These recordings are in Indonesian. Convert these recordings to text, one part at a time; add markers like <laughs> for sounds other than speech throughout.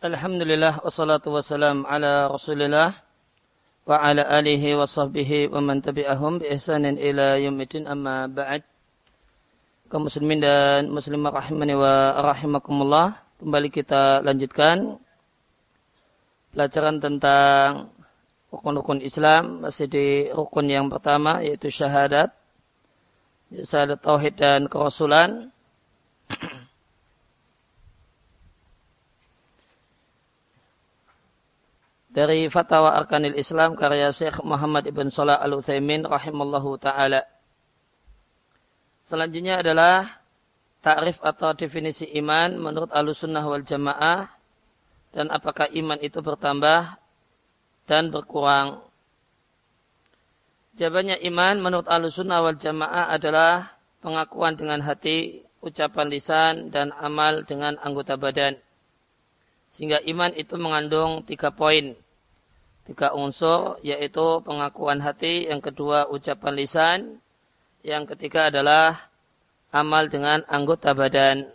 Alhamdulillah wassalatu wassalam ala Rasulillah wa ala alihi wa sahbihi wa man tabi'ahum bi ihsanin ila yaumil amma ba'd. Kaum muslimin dan muslimah rahimani wa rahimakumullah. Kembali kita lanjutkan pelajaran tentang rukun-rukun Islam masih di rukun yang pertama yaitu syahadat. Syahadat tauhid dan kerasulan. <clears throat> dari Fatwa Arkanil Islam karya Syekh Muhammad Ibn Salah Al Utsaimin rahimallahu taala. Selanjutnya adalah takrif atau definisi iman menurut Ahlussunnah wal Jamaah dan apakah iman itu bertambah dan berkurang. Jawabannya iman menurut Ahlussunnah wal Jamaah adalah pengakuan dengan hati, ucapan lisan dan amal dengan anggota badan. Sehingga iman itu mengandung tiga poin. Tiga unsur, yaitu pengakuan hati, yang kedua ucapan lisan, yang ketiga adalah amal dengan anggota badan.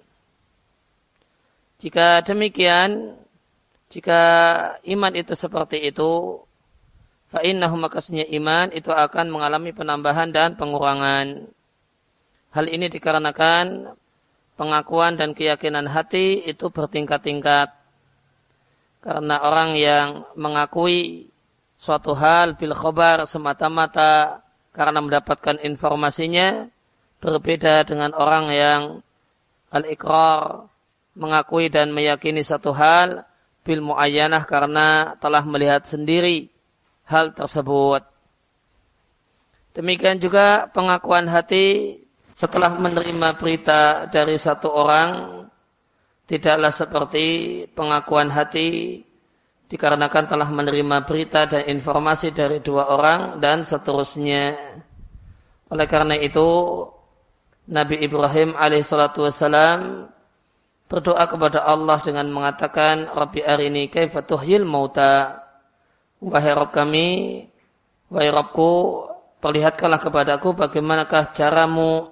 Jika demikian, jika iman itu seperti itu, fa'innahu makasnya iman itu akan mengalami penambahan dan pengurangan. Hal ini dikarenakan pengakuan dan keyakinan hati itu bertingkat-tingkat. Karena orang yang mengakui suatu hal bil khobar semata-mata karena mendapatkan informasinya berbeda dengan orang yang al-iqrar mengakui dan meyakini satu hal bil muayyanah karena telah melihat sendiri hal tersebut. Demikian juga pengakuan hati setelah menerima berita dari satu orang tidaklah seperti pengakuan hati dikarenakan telah menerima berita dan informasi dari dua orang dan seterusnya. Oleh karena itu, Nabi Ibrahim alaihissalatu wassalam berdoa kepada Allah dengan mengatakan, Rabbi arini kaifatuhyil mauta. Wahai Rabb kami, wahai Rabbku, perlihatkanlah kepadaku bagaimanakah caramu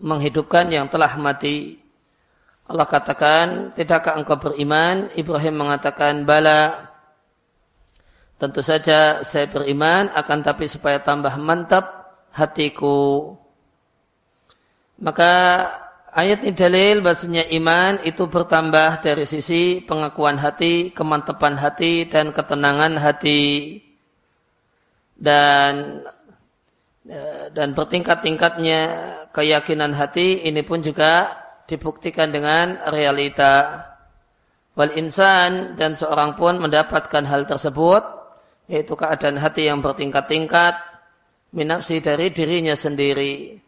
menghidupkan yang telah mati. Allah katakan, tidakkah engkau beriman? Ibrahim mengatakan, bala. Tentu saja saya beriman, akan tapi supaya tambah mantap hatiku. Maka ayat ini dalil bahasanya iman itu bertambah dari sisi pengakuan hati, kemantapan hati, dan ketenangan hati. Dan dan bertingkat-tingkatnya keyakinan hati ini pun juga dibuktikan dengan realita. Wal insan dan seorang pun mendapatkan hal tersebut, yaitu keadaan hati yang bertingkat-tingkat, minapsi dari dirinya sendiri.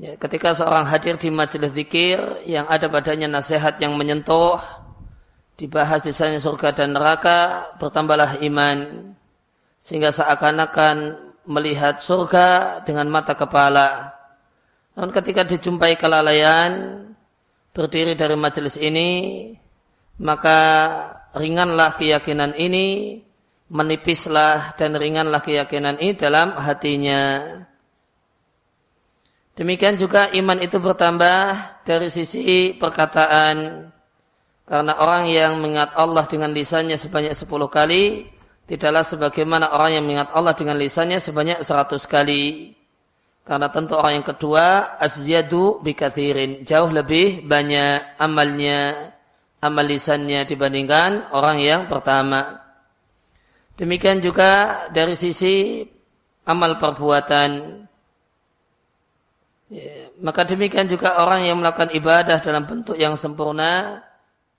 Ya, ketika seorang hadir di majelis zikir yang ada padanya nasihat yang menyentuh, dibahas disanya surga dan neraka, bertambahlah iman. Sehingga seakan-akan melihat surga dengan mata kepala namun ketika dijumpai kelalaian berdiri dari majelis ini, maka ringanlah keyakinan ini, menipislah dan ringanlah keyakinan ini dalam hatinya. Demikian juga iman itu bertambah dari sisi perkataan. Karena orang yang mengingat Allah dengan lisannya sebanyak sepuluh kali, tidaklah sebagaimana orang yang mengingat Allah dengan lisannya sebanyak seratus kali. Karena tentu orang yang kedua asyadu bikathirin. Jauh lebih banyak amalnya, amal lisannya dibandingkan orang yang pertama. Demikian juga dari sisi amal perbuatan. Ya, maka demikian juga orang yang melakukan ibadah dalam bentuk yang sempurna,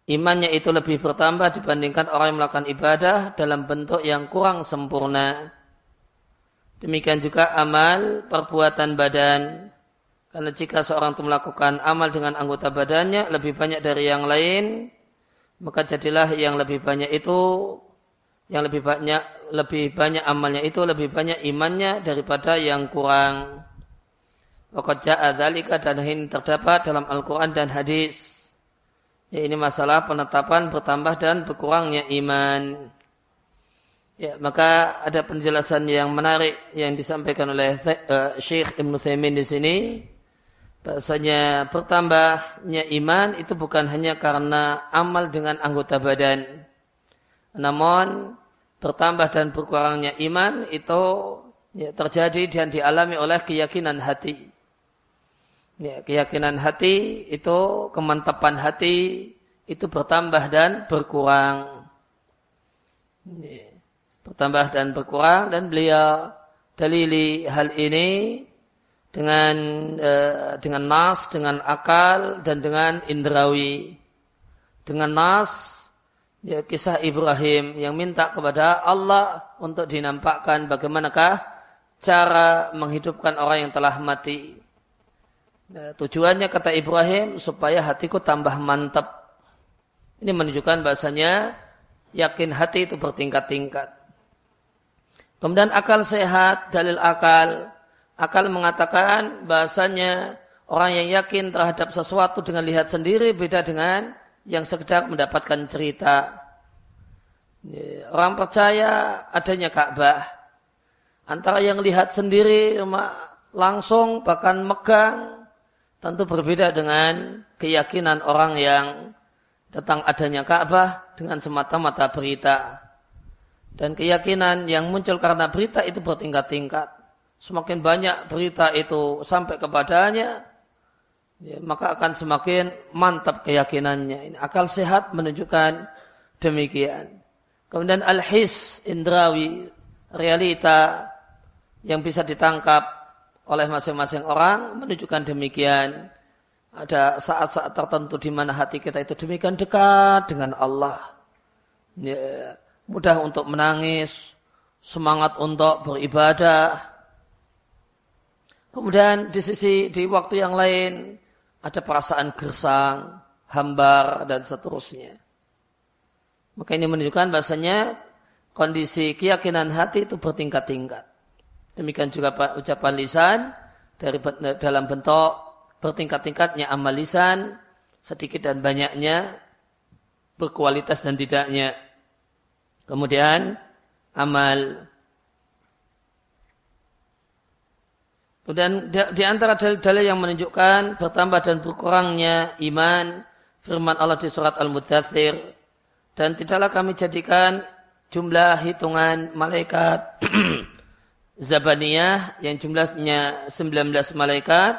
imannya itu lebih bertambah dibandingkan orang yang melakukan ibadah dalam bentuk yang kurang sempurna. Demikian juga amal perbuatan badan. Karena jika seorang itu melakukan amal dengan anggota badannya lebih banyak dari yang lain, maka jadilah yang lebih banyak itu yang lebih banyak lebih banyak amalnya itu lebih banyak imannya daripada yang kurang. Waqad ja'a dzalika dan ini terdapat dalam Al-Qur'an dan hadis. Ya, ini masalah penetapan bertambah dan berkurangnya iman. Ya, maka ada penjelasan yang menarik yang disampaikan oleh uh, Syekh Ibn Thaymin di sini bahasanya bertambahnya iman itu bukan hanya karena amal dengan anggota badan. Namun bertambah dan berkurangnya iman itu ya, terjadi dan dialami oleh keyakinan hati. Ya, keyakinan hati itu kemantapan hati itu bertambah dan berkurang. Ya, bertambah dan berkurang dan beliau dalili hal ini dengan uh, dengan nas, dengan akal dan dengan indrawi. Dengan nas ya kisah Ibrahim yang minta kepada Allah untuk dinampakkan bagaimanakah cara menghidupkan orang yang telah mati. Nah, tujuannya kata Ibrahim supaya hatiku tambah mantap. Ini menunjukkan bahasanya yakin hati itu bertingkat-tingkat. Kemudian akal sehat, dalil akal, akal mengatakan bahasanya orang yang yakin terhadap sesuatu dengan lihat sendiri beda dengan yang sekedar mendapatkan cerita. Orang percaya adanya Ka'bah. Antara yang lihat sendiri langsung bahkan megang tentu berbeda dengan keyakinan orang yang tentang adanya Ka'bah dengan semata-mata berita. Dan keyakinan yang muncul karena berita itu bertingkat-tingkat semakin banyak berita itu sampai kepadanya, ya, maka akan semakin mantap keyakinannya. Ini akal sehat menunjukkan demikian. Kemudian al-his indrawi realita yang bisa ditangkap oleh masing-masing orang menunjukkan demikian. Ada saat-saat tertentu di mana hati kita itu demikian dekat dengan Allah. Ya, mudah untuk menangis, semangat untuk beribadah, Kemudian di sisi di waktu yang lain ada perasaan gersang, hambar dan seterusnya. Maka ini menunjukkan bahasanya kondisi keyakinan hati itu bertingkat-tingkat. Demikian juga ucapan lisan dari dalam bentuk bertingkat-tingkatnya amal lisan sedikit dan banyaknya berkualitas dan tidaknya. Kemudian amal. Dan di antara dalil-dalil yang menunjukkan bertambah dan berkurangnya iman, firman Allah di surat Al-Muddathir, dan tidaklah kami jadikan jumlah hitungan malaikat <clears throat> Zabaniyah yang jumlahnya 19 malaikat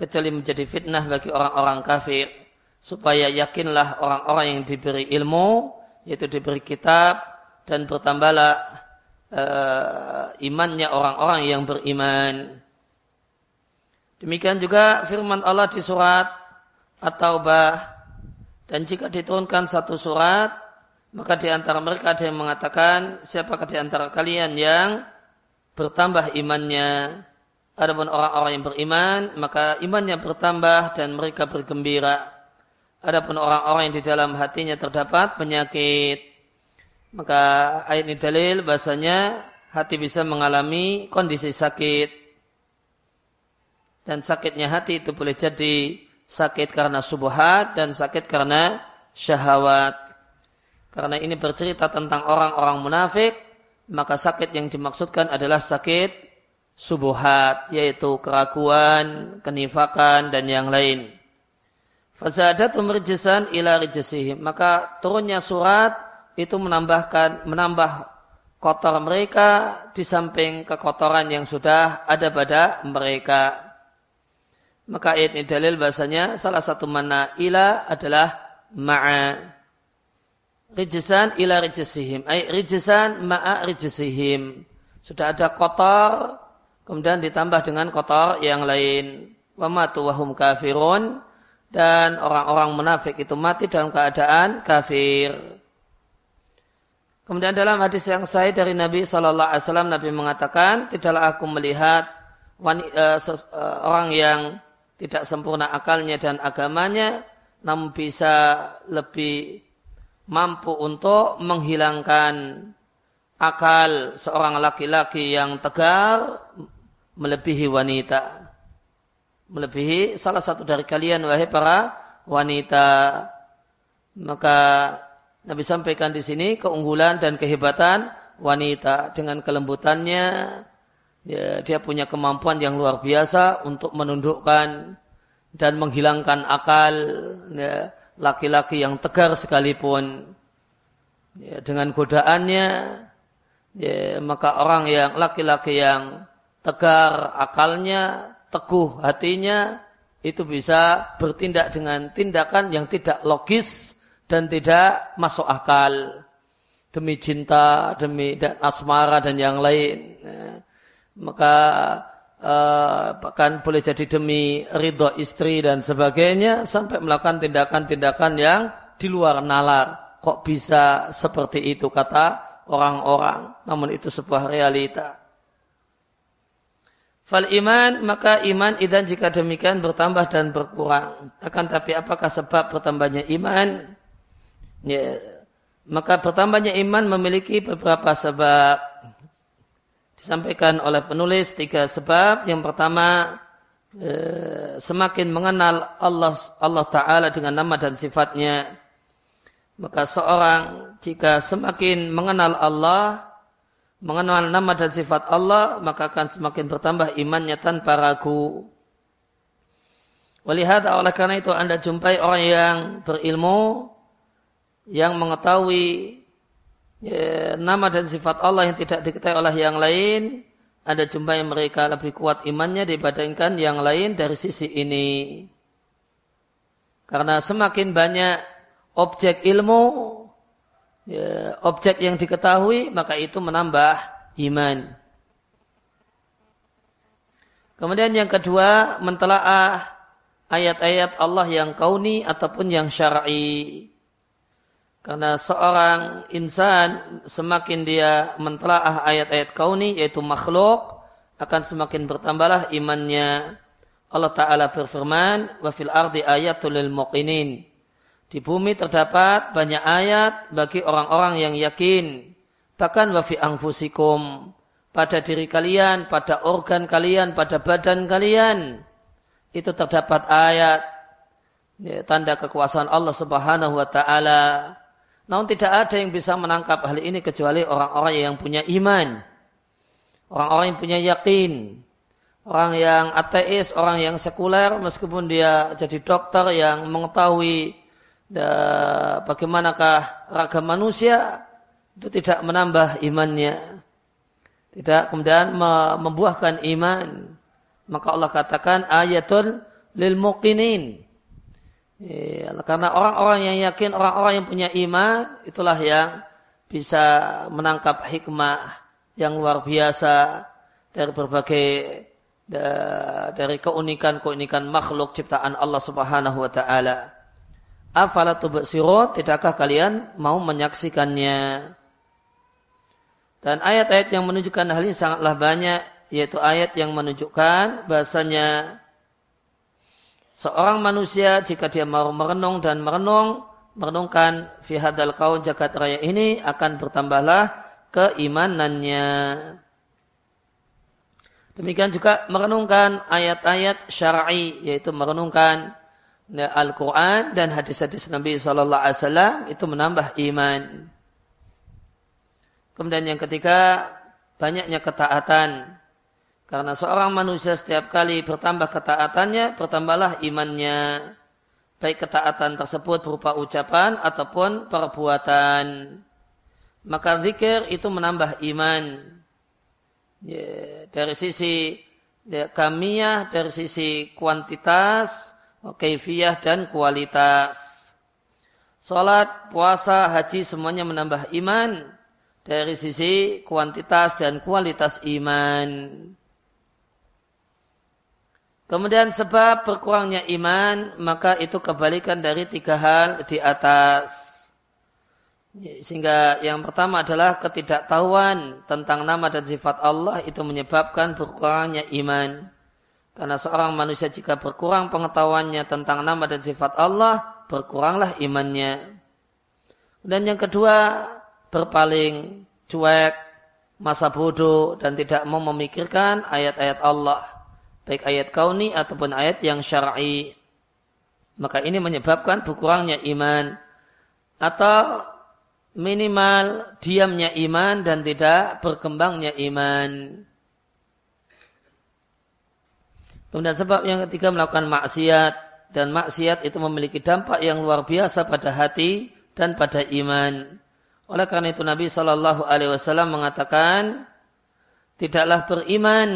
kecuali menjadi fitnah bagi orang-orang kafir supaya yakinlah orang-orang yang diberi ilmu yaitu diberi kitab dan bertambahlah uh, imannya orang-orang yang beriman. Demikian juga firman Allah di surat At-Taubah. Dan jika diturunkan satu surat, maka di antara mereka ada yang mengatakan, siapakah di antara kalian yang bertambah imannya. Adapun orang-orang yang beriman, maka imannya bertambah dan mereka bergembira. Adapun orang-orang yang di dalam hatinya terdapat penyakit, maka ayat ini dalil bahasanya hati bisa mengalami kondisi sakit dan sakitnya hati itu boleh jadi sakit karena subuhat dan sakit karena syahwat. Karena ini bercerita tentang orang-orang munafik, maka sakit yang dimaksudkan adalah sakit subuhat, yaitu keraguan, kenifakan, dan yang lain. Fazadatum rijisan ila rijisihim. Maka turunnya surat itu menambahkan menambah kotor mereka di samping kekotoran yang sudah ada pada mereka. Maka ayat ini dalil bahasanya salah satu mana ila adalah ma'a. Rijisan ila rijisihim. Ay rijisan ma'a rijisihim. Sudah ada kotor, kemudian ditambah dengan kotor yang lain. Wa matu wahum kafirun. Dan orang-orang munafik itu mati dalam keadaan kafir. Kemudian dalam hadis yang saya dari Nabi Shallallahu Alaihi Wasallam Nabi mengatakan tidaklah aku melihat uh, uh, orang yang tidak sempurna akalnya dan agamanya, namun bisa lebih mampu untuk menghilangkan akal seorang laki-laki yang tegar melebihi wanita. Melebihi salah satu dari kalian wahai para wanita. Maka Nabi sampaikan di sini keunggulan dan kehebatan wanita dengan kelembutannya, ya, dia punya kemampuan yang luar biasa untuk menundukkan dan menghilangkan akal ya, laki-laki yang tegar sekalipun. Ya, dengan godaannya ya, maka orang yang laki-laki yang tegar akalnya teguh hatinya itu bisa bertindak dengan tindakan yang tidak logis dan tidak masuk akal demi cinta, demi asmara dan yang lain. Ya. Maka uh, bahkan boleh jadi demi ridho istri dan sebagainya sampai melakukan tindakan-tindakan yang di luar nalar. Kok bisa seperti itu kata orang-orang. Namun itu sebuah realita. Fal iman maka iman idan jika demikian bertambah dan berkurang. Akan tapi apakah sebab bertambahnya iman? Ya, maka bertambahnya iman memiliki beberapa sebab. Disampaikan oleh penulis tiga sebab. Yang pertama eh, semakin mengenal Allah Allah Taala dengan nama dan sifatnya. Maka seorang jika semakin mengenal Allah mengenal nama dan sifat Allah, maka akan semakin bertambah imannya tanpa ragu. Walihat oleh karena itu anda jumpai orang yang berilmu, yang mengetahui ya, nama dan sifat Allah yang tidak diketahui oleh yang lain, anda jumpai mereka lebih kuat imannya dibandingkan yang lain dari sisi ini. Karena semakin banyak objek ilmu, ya, objek yang diketahui maka itu menambah iman. Kemudian yang kedua mentelaah ayat-ayat Allah yang kauni ataupun yang syar'i. Karena seorang insan semakin dia mentelaah ayat-ayat kauni yaitu makhluk akan semakin bertambahlah imannya. Allah Ta'ala berfirman, wa fil ardi ayatul lil muqinin. Di bumi terdapat banyak ayat bagi orang-orang yang yakin. Bahkan wafi angfusikum. Pada diri kalian, pada organ kalian, pada badan kalian. Itu terdapat ayat. Ya, tanda kekuasaan Allah subhanahu wa ta'ala. Namun tidak ada yang bisa menangkap hal ini kecuali orang-orang yang punya iman. Orang-orang yang punya yakin. Orang yang ateis, orang yang sekuler, meskipun dia jadi dokter yang mengetahui bagaimanakah ragam manusia itu tidak menambah imannya. Tidak kemudian membuahkan iman. Maka Allah katakan ayatul lil muqinin. Ya, karena orang-orang yang yakin, orang-orang yang punya iman, itulah yang bisa menangkap hikmah yang luar biasa dari berbagai dari keunikan-keunikan makhluk ciptaan Allah Subhanahu wa taala. Tidakkah kalian mau menyaksikannya? Dan ayat-ayat yang menunjukkan hal ini sangatlah banyak, yaitu ayat yang menunjukkan bahasanya seorang manusia jika dia mau merenung dan merenung, merenungkan fi hadal kaun jagat raya ini akan bertambahlah keimanannya. Demikian juga merenungkan ayat-ayat syar'i yaitu merenungkan Ya, Al-Quran dan hadis-hadis Nabi Sallallahu Alaihi Wasallam itu menambah iman. Kemudian yang ketiga, banyaknya ketaatan. Karena seorang manusia setiap kali bertambah ketaatannya, bertambahlah imannya. Baik ketaatan tersebut berupa ucapan ataupun perbuatan. Maka zikir itu menambah iman. Ya, dari sisi ya, kamiah, dari sisi kuantitas, kaifiyah dan kualitas. Salat, puasa, haji semuanya menambah iman dari sisi kuantitas dan kualitas iman. Kemudian sebab berkurangnya iman, maka itu kebalikan dari tiga hal di atas. Sehingga yang pertama adalah ketidaktahuan tentang nama dan sifat Allah itu menyebabkan berkurangnya iman. Karena seorang manusia jika berkurang pengetahuannya tentang nama dan sifat Allah, berkuranglah imannya. Dan yang kedua, berpaling, cuek, masa bodoh, dan tidak mau memikirkan ayat-ayat Allah. Baik ayat kauni ataupun ayat yang syar'i. Maka ini menyebabkan berkurangnya iman. Atau minimal diamnya iman dan tidak berkembangnya iman. Kemudian sebab yang ketiga melakukan maksiat dan maksiat itu memiliki dampak yang luar biasa pada hati dan pada iman. Oleh karena itu Nabi Wasallam mengatakan, tidaklah beriman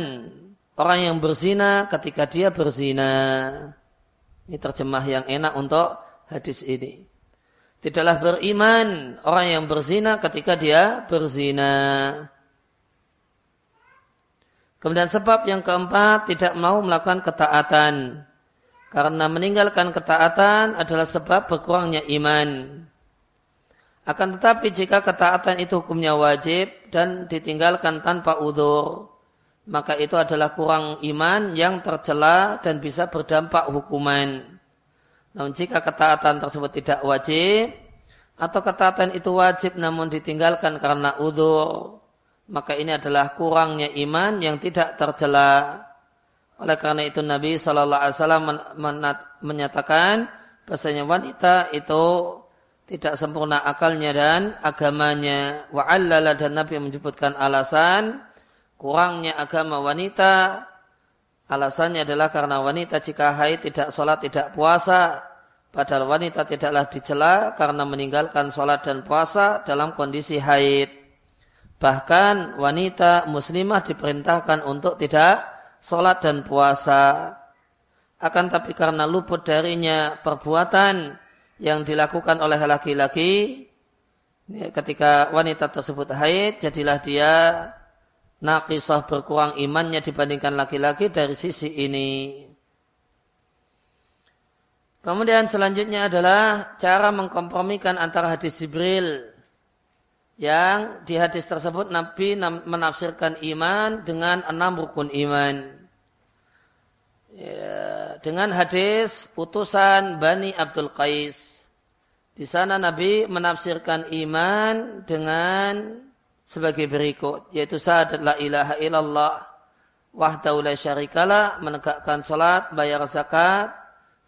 orang yang berzina ketika dia berzina. Ini terjemah yang enak untuk hadis ini. Tidaklah beriman orang yang berzina ketika dia berzina. Kemudian sebab yang keempat tidak mau melakukan ketaatan. Karena meninggalkan ketaatan adalah sebab berkurangnya iman. Akan tetapi jika ketaatan itu hukumnya wajib dan ditinggalkan tanpa udur, maka itu adalah kurang iman yang tercela dan bisa berdampak hukuman. Namun jika ketaatan tersebut tidak wajib, atau ketaatan itu wajib namun ditinggalkan karena udur, maka ini adalah kurangnya iman yang tidak tercela. Oleh karena itu Nabi Shallallahu Alaihi Wasallam menyatakan bahasanya wanita itu tidak sempurna akalnya dan agamanya. Wa dan Nabi menyebutkan alasan kurangnya agama wanita. Alasannya adalah karena wanita jika haid tidak sholat tidak puasa. Padahal wanita tidaklah dicela karena meninggalkan sholat dan puasa dalam kondisi haid. Bahkan wanita muslimah diperintahkan untuk tidak sholat dan puasa. Akan tapi karena luput darinya perbuatan yang dilakukan oleh laki-laki, ya, ketika wanita tersebut haid, jadilah dia nakisah berkurang imannya dibandingkan laki-laki dari sisi ini. Kemudian selanjutnya adalah cara mengkompromikan antara hadis Jibril yang di hadis tersebut Nabi menafsirkan iman dengan enam rukun iman. Ya, dengan hadis utusan Bani Abdul Qais. Di sana Nabi menafsirkan iman dengan sebagai berikut, yaitu syahadat la ilaha illallah wahdahu la syarikalah, menegakkan salat, bayar zakat,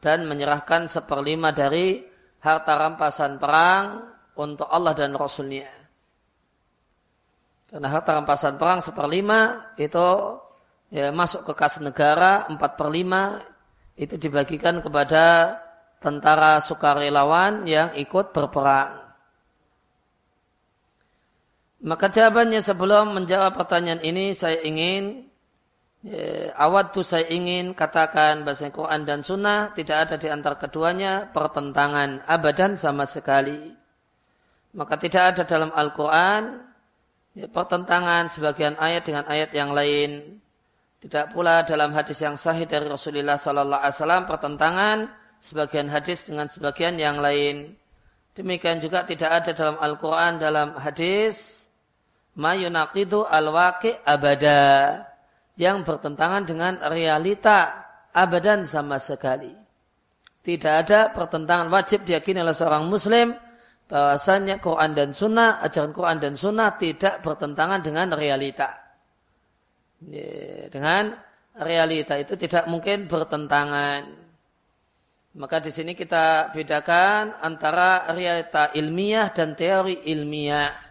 dan menyerahkan seperlima dari harta rampasan perang untuk Allah dan Rasulnya. Karena harta rampasan perang seperlima itu ya, masuk ke kas negara empat per lima itu dibagikan kepada tentara sukarelawan yang ikut berperang. Maka jawabannya sebelum menjawab pertanyaan ini saya ingin ya, awat tuh saya ingin katakan bahasa Quran dan Sunnah tidak ada di antara keduanya pertentangan abadan sama sekali. Maka tidak ada dalam Al-Quran ya, pertentangan sebagian ayat dengan ayat yang lain. Tidak pula dalam hadis yang sahih dari Rasulullah Sallallahu Alaihi Wasallam pertentangan sebagian hadis dengan sebagian yang lain. Demikian juga tidak ada dalam Al-Quran dalam hadis mayunakidu al-waqi abada yang bertentangan dengan realita abadan sama sekali. Tidak ada pertentangan wajib diyakini oleh seorang muslim bahwasanya Quran dan Sunnah, ajaran Quran dan Sunnah tidak bertentangan dengan realita. Dengan realita itu tidak mungkin bertentangan. Maka di sini kita bedakan antara realita ilmiah dan teori ilmiah.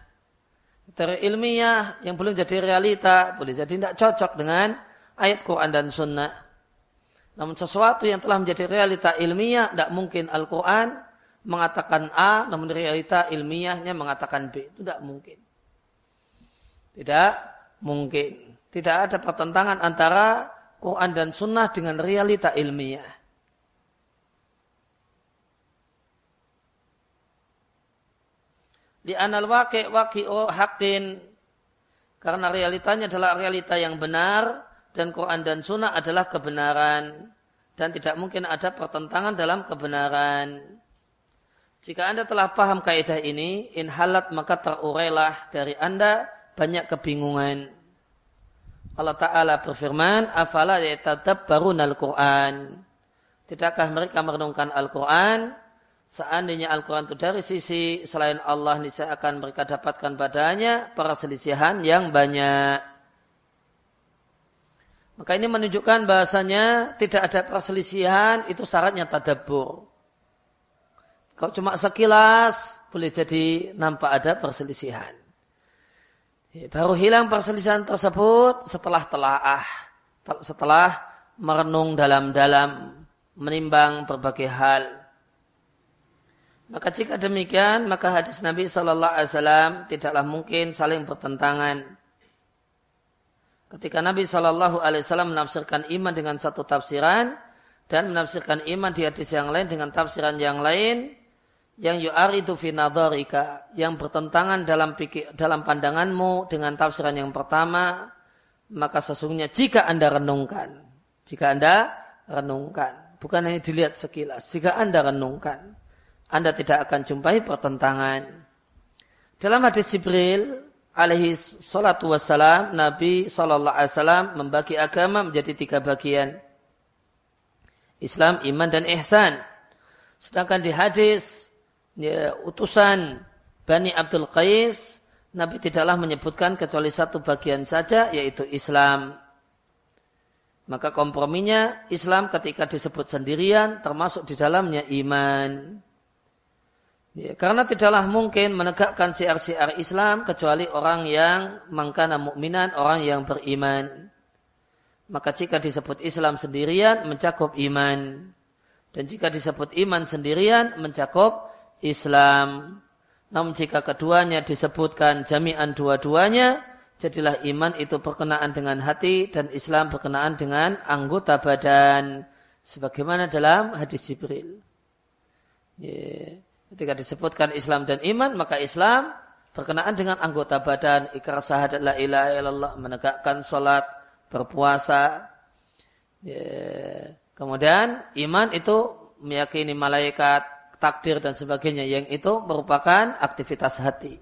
Teori ilmiah yang belum jadi realita, boleh jadi tidak cocok dengan ayat Quran dan Sunnah. Namun sesuatu yang telah menjadi realita ilmiah, tidak mungkin Al-Quran mengatakan A, namun realita ilmiahnya mengatakan B. Itu tidak mungkin. Tidak mungkin. Tidak ada pertentangan antara Quran dan Sunnah dengan realita ilmiah. Di anal waqi' waqi'u haqqin. Karena realitanya adalah realita yang benar dan Quran dan Sunnah adalah kebenaran dan tidak mungkin ada pertentangan dalam kebenaran. Jika Anda telah paham kaidah ini, in halat maka terurailah dari Anda banyak kebingungan. Allah Ta'ala berfirman, afala yatadabbarun al-Quran. Tidakkah mereka merenungkan Al-Quran? Seandainya Al-Quran itu dari sisi selain Allah, niscaya akan mereka dapatkan padanya perselisihan yang banyak. Maka ini menunjukkan bahasanya tidak ada perselisihan, itu syaratnya tadabbur. Kalau cuma sekilas, boleh jadi nampak ada perselisihan. Ya, baru hilang perselisihan tersebut setelah telaah. Setelah merenung dalam-dalam, menimbang berbagai hal. Maka jika demikian, maka hadis Nabi Shallallahu Alaihi Wasallam tidaklah mungkin saling bertentangan. Ketika Nabi Shallallahu Alaihi Wasallam menafsirkan iman dengan satu tafsiran dan menafsirkan iman di hadis yang lain dengan tafsiran yang lain, yang yu'aridu fi nadharika, yang bertentangan dalam pikir, dalam pandanganmu dengan tafsiran yang pertama, maka sesungguhnya jika Anda renungkan, jika Anda renungkan, bukan hanya dilihat sekilas, jika Anda renungkan, Anda tidak akan jumpai pertentangan. Dalam hadis Jibril alaihi salatu wassalam, Nabi sallallahu alaihi wasallam membagi agama menjadi tiga bagian. Islam, iman, dan ihsan. Sedangkan di hadis ya, utusan Bani Abdul Qais, Nabi tidaklah menyebutkan kecuali satu bagian saja, yaitu Islam. Maka komprominya Islam ketika disebut sendirian, termasuk di dalamnya iman. Ya, karena tidaklah mungkin menegakkan siar-siar Islam kecuali orang yang mangkana mukminan, orang yang beriman. Maka jika disebut Islam sendirian, mencakup iman. Dan jika disebut iman sendirian, mencakup Islam. Namun jika keduanya disebutkan jami'an dua-duanya, jadilah iman itu berkenaan dengan hati dan Islam berkenaan dengan anggota badan. Sebagaimana dalam hadis Jibril. Yeah. Ketika disebutkan Islam dan iman, maka Islam berkenaan dengan anggota badan, ikrar syahadat la ilaha illallah, menegakkan sholat, berpuasa. Yeah. Kemudian iman itu meyakini malaikat, takdir dan sebagainya yang itu merupakan aktivitas hati.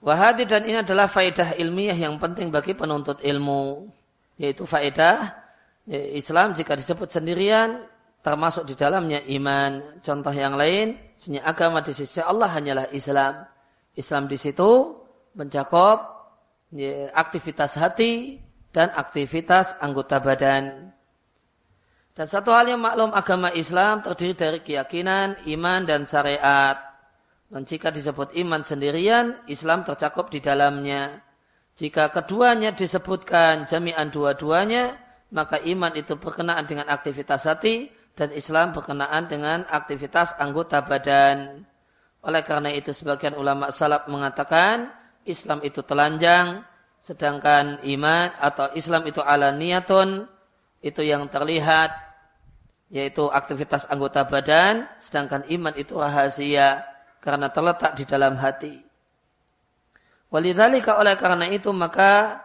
Wahadi dan ini adalah faedah ilmiah yang penting bagi penuntut ilmu. Yaitu faedah ya, Islam jika disebut sendirian termasuk di dalamnya iman. Contoh yang lain, sebenarnya agama di sisi Allah hanyalah Islam. Islam di situ mencakup ya, aktivitas hati dan aktivitas anggota badan. Dan satu hal yang maklum agama Islam terdiri dari keyakinan, iman, dan syariat. Dan jika disebut iman sendirian, Islam tercakup di dalamnya. Jika keduanya disebutkan jami'an dua-duanya, maka iman itu berkenaan dengan aktivitas hati, dan Islam berkenaan dengan aktivitas anggota badan. Oleh karena itu sebagian ulama salaf mengatakan Islam itu telanjang, sedangkan iman atau Islam itu ala niyatun, itu yang terlihat yaitu aktivitas anggota badan sedangkan iman itu rahasia karena terletak di dalam hati. Walidzalika oleh karena itu maka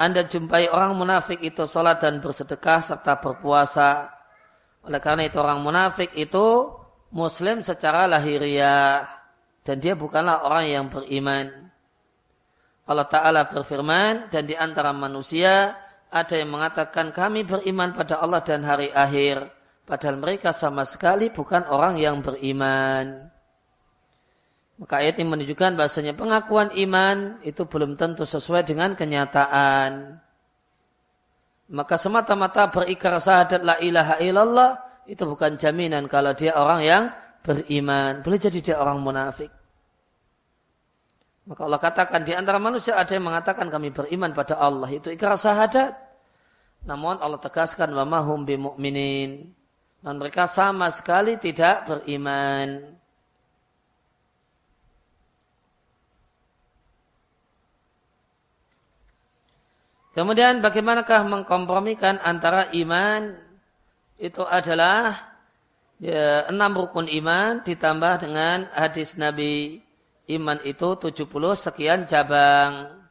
anda jumpai orang munafik itu sholat dan bersedekah serta berpuasa. Oleh karena itu orang munafik itu muslim secara lahiriah. Dan dia bukanlah orang yang beriman. Allah Ta'ala berfirman dan di antara manusia ada yang mengatakan kami beriman pada Allah dan hari akhir. Padahal mereka sama sekali bukan orang yang beriman. Maka ayat ini menunjukkan bahasanya pengakuan iman itu belum tentu sesuai dengan kenyataan. Maka semata-mata berikrar syahadat la ilaha illallah itu bukan jaminan kalau dia orang yang beriman. Boleh jadi dia orang munafik. Maka Allah katakan di antara manusia ada yang mengatakan kami beriman pada Allah. Itu ikrar syahadat. Namun Allah tegaskan wa mahum bimu'minin. Dan mereka sama sekali tidak beriman. Kemudian bagaimanakah mengkompromikan antara iman itu adalah ya, enam rukun iman ditambah dengan hadis Nabi iman itu 70 sekian cabang.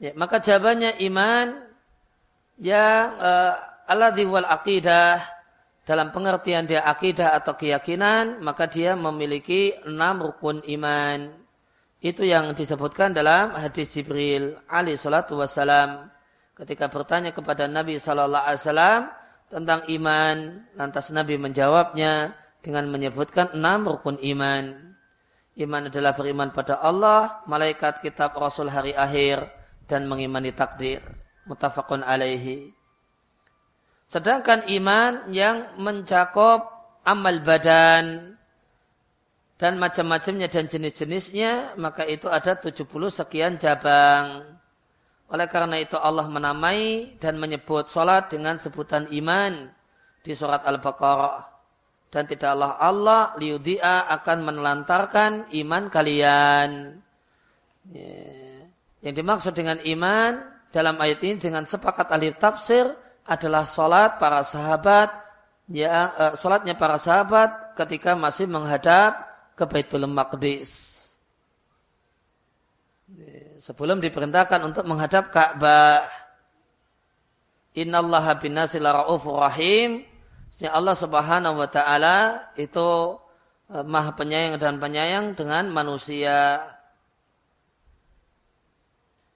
Ya, maka jawabannya iman yang uh, alladhi wal aqidah dalam pengertian dia akidah atau keyakinan maka dia memiliki enam rukun iman. Itu yang disebutkan dalam hadis Jibril alaihi salatu wassalam ketika bertanya kepada Nabi sallallahu alaihi wasallam tentang iman lantas Nabi menjawabnya dengan menyebutkan enam rukun iman. Iman adalah beriman pada Allah, malaikat, kitab, rasul hari akhir, dan mengimani takdir. Mutafakun alaihi. Sedangkan iman yang mencakup amal badan dan macam-macamnya dan jenis-jenisnya, maka itu ada 70 sekian cabang. Oleh karena itu Allah menamai dan menyebut sholat dengan sebutan iman di surat Al-Baqarah. Dan tidaklah Allah liudia akan menelantarkan iman kalian. Ya. Yang dimaksud dengan iman dalam ayat ini dengan sepakat ahli tafsir adalah sholat para sahabat, ya, uh, sholatnya para sahabat ketika masih menghadap ke Baitul Maqdis. Sebelum diperintahkan untuk menghadap Ka'bah. Innallaha binasi ra'ufur rahim. Allah subhanahu wa ta'ala itu eh, maha penyayang dan penyayang dengan manusia.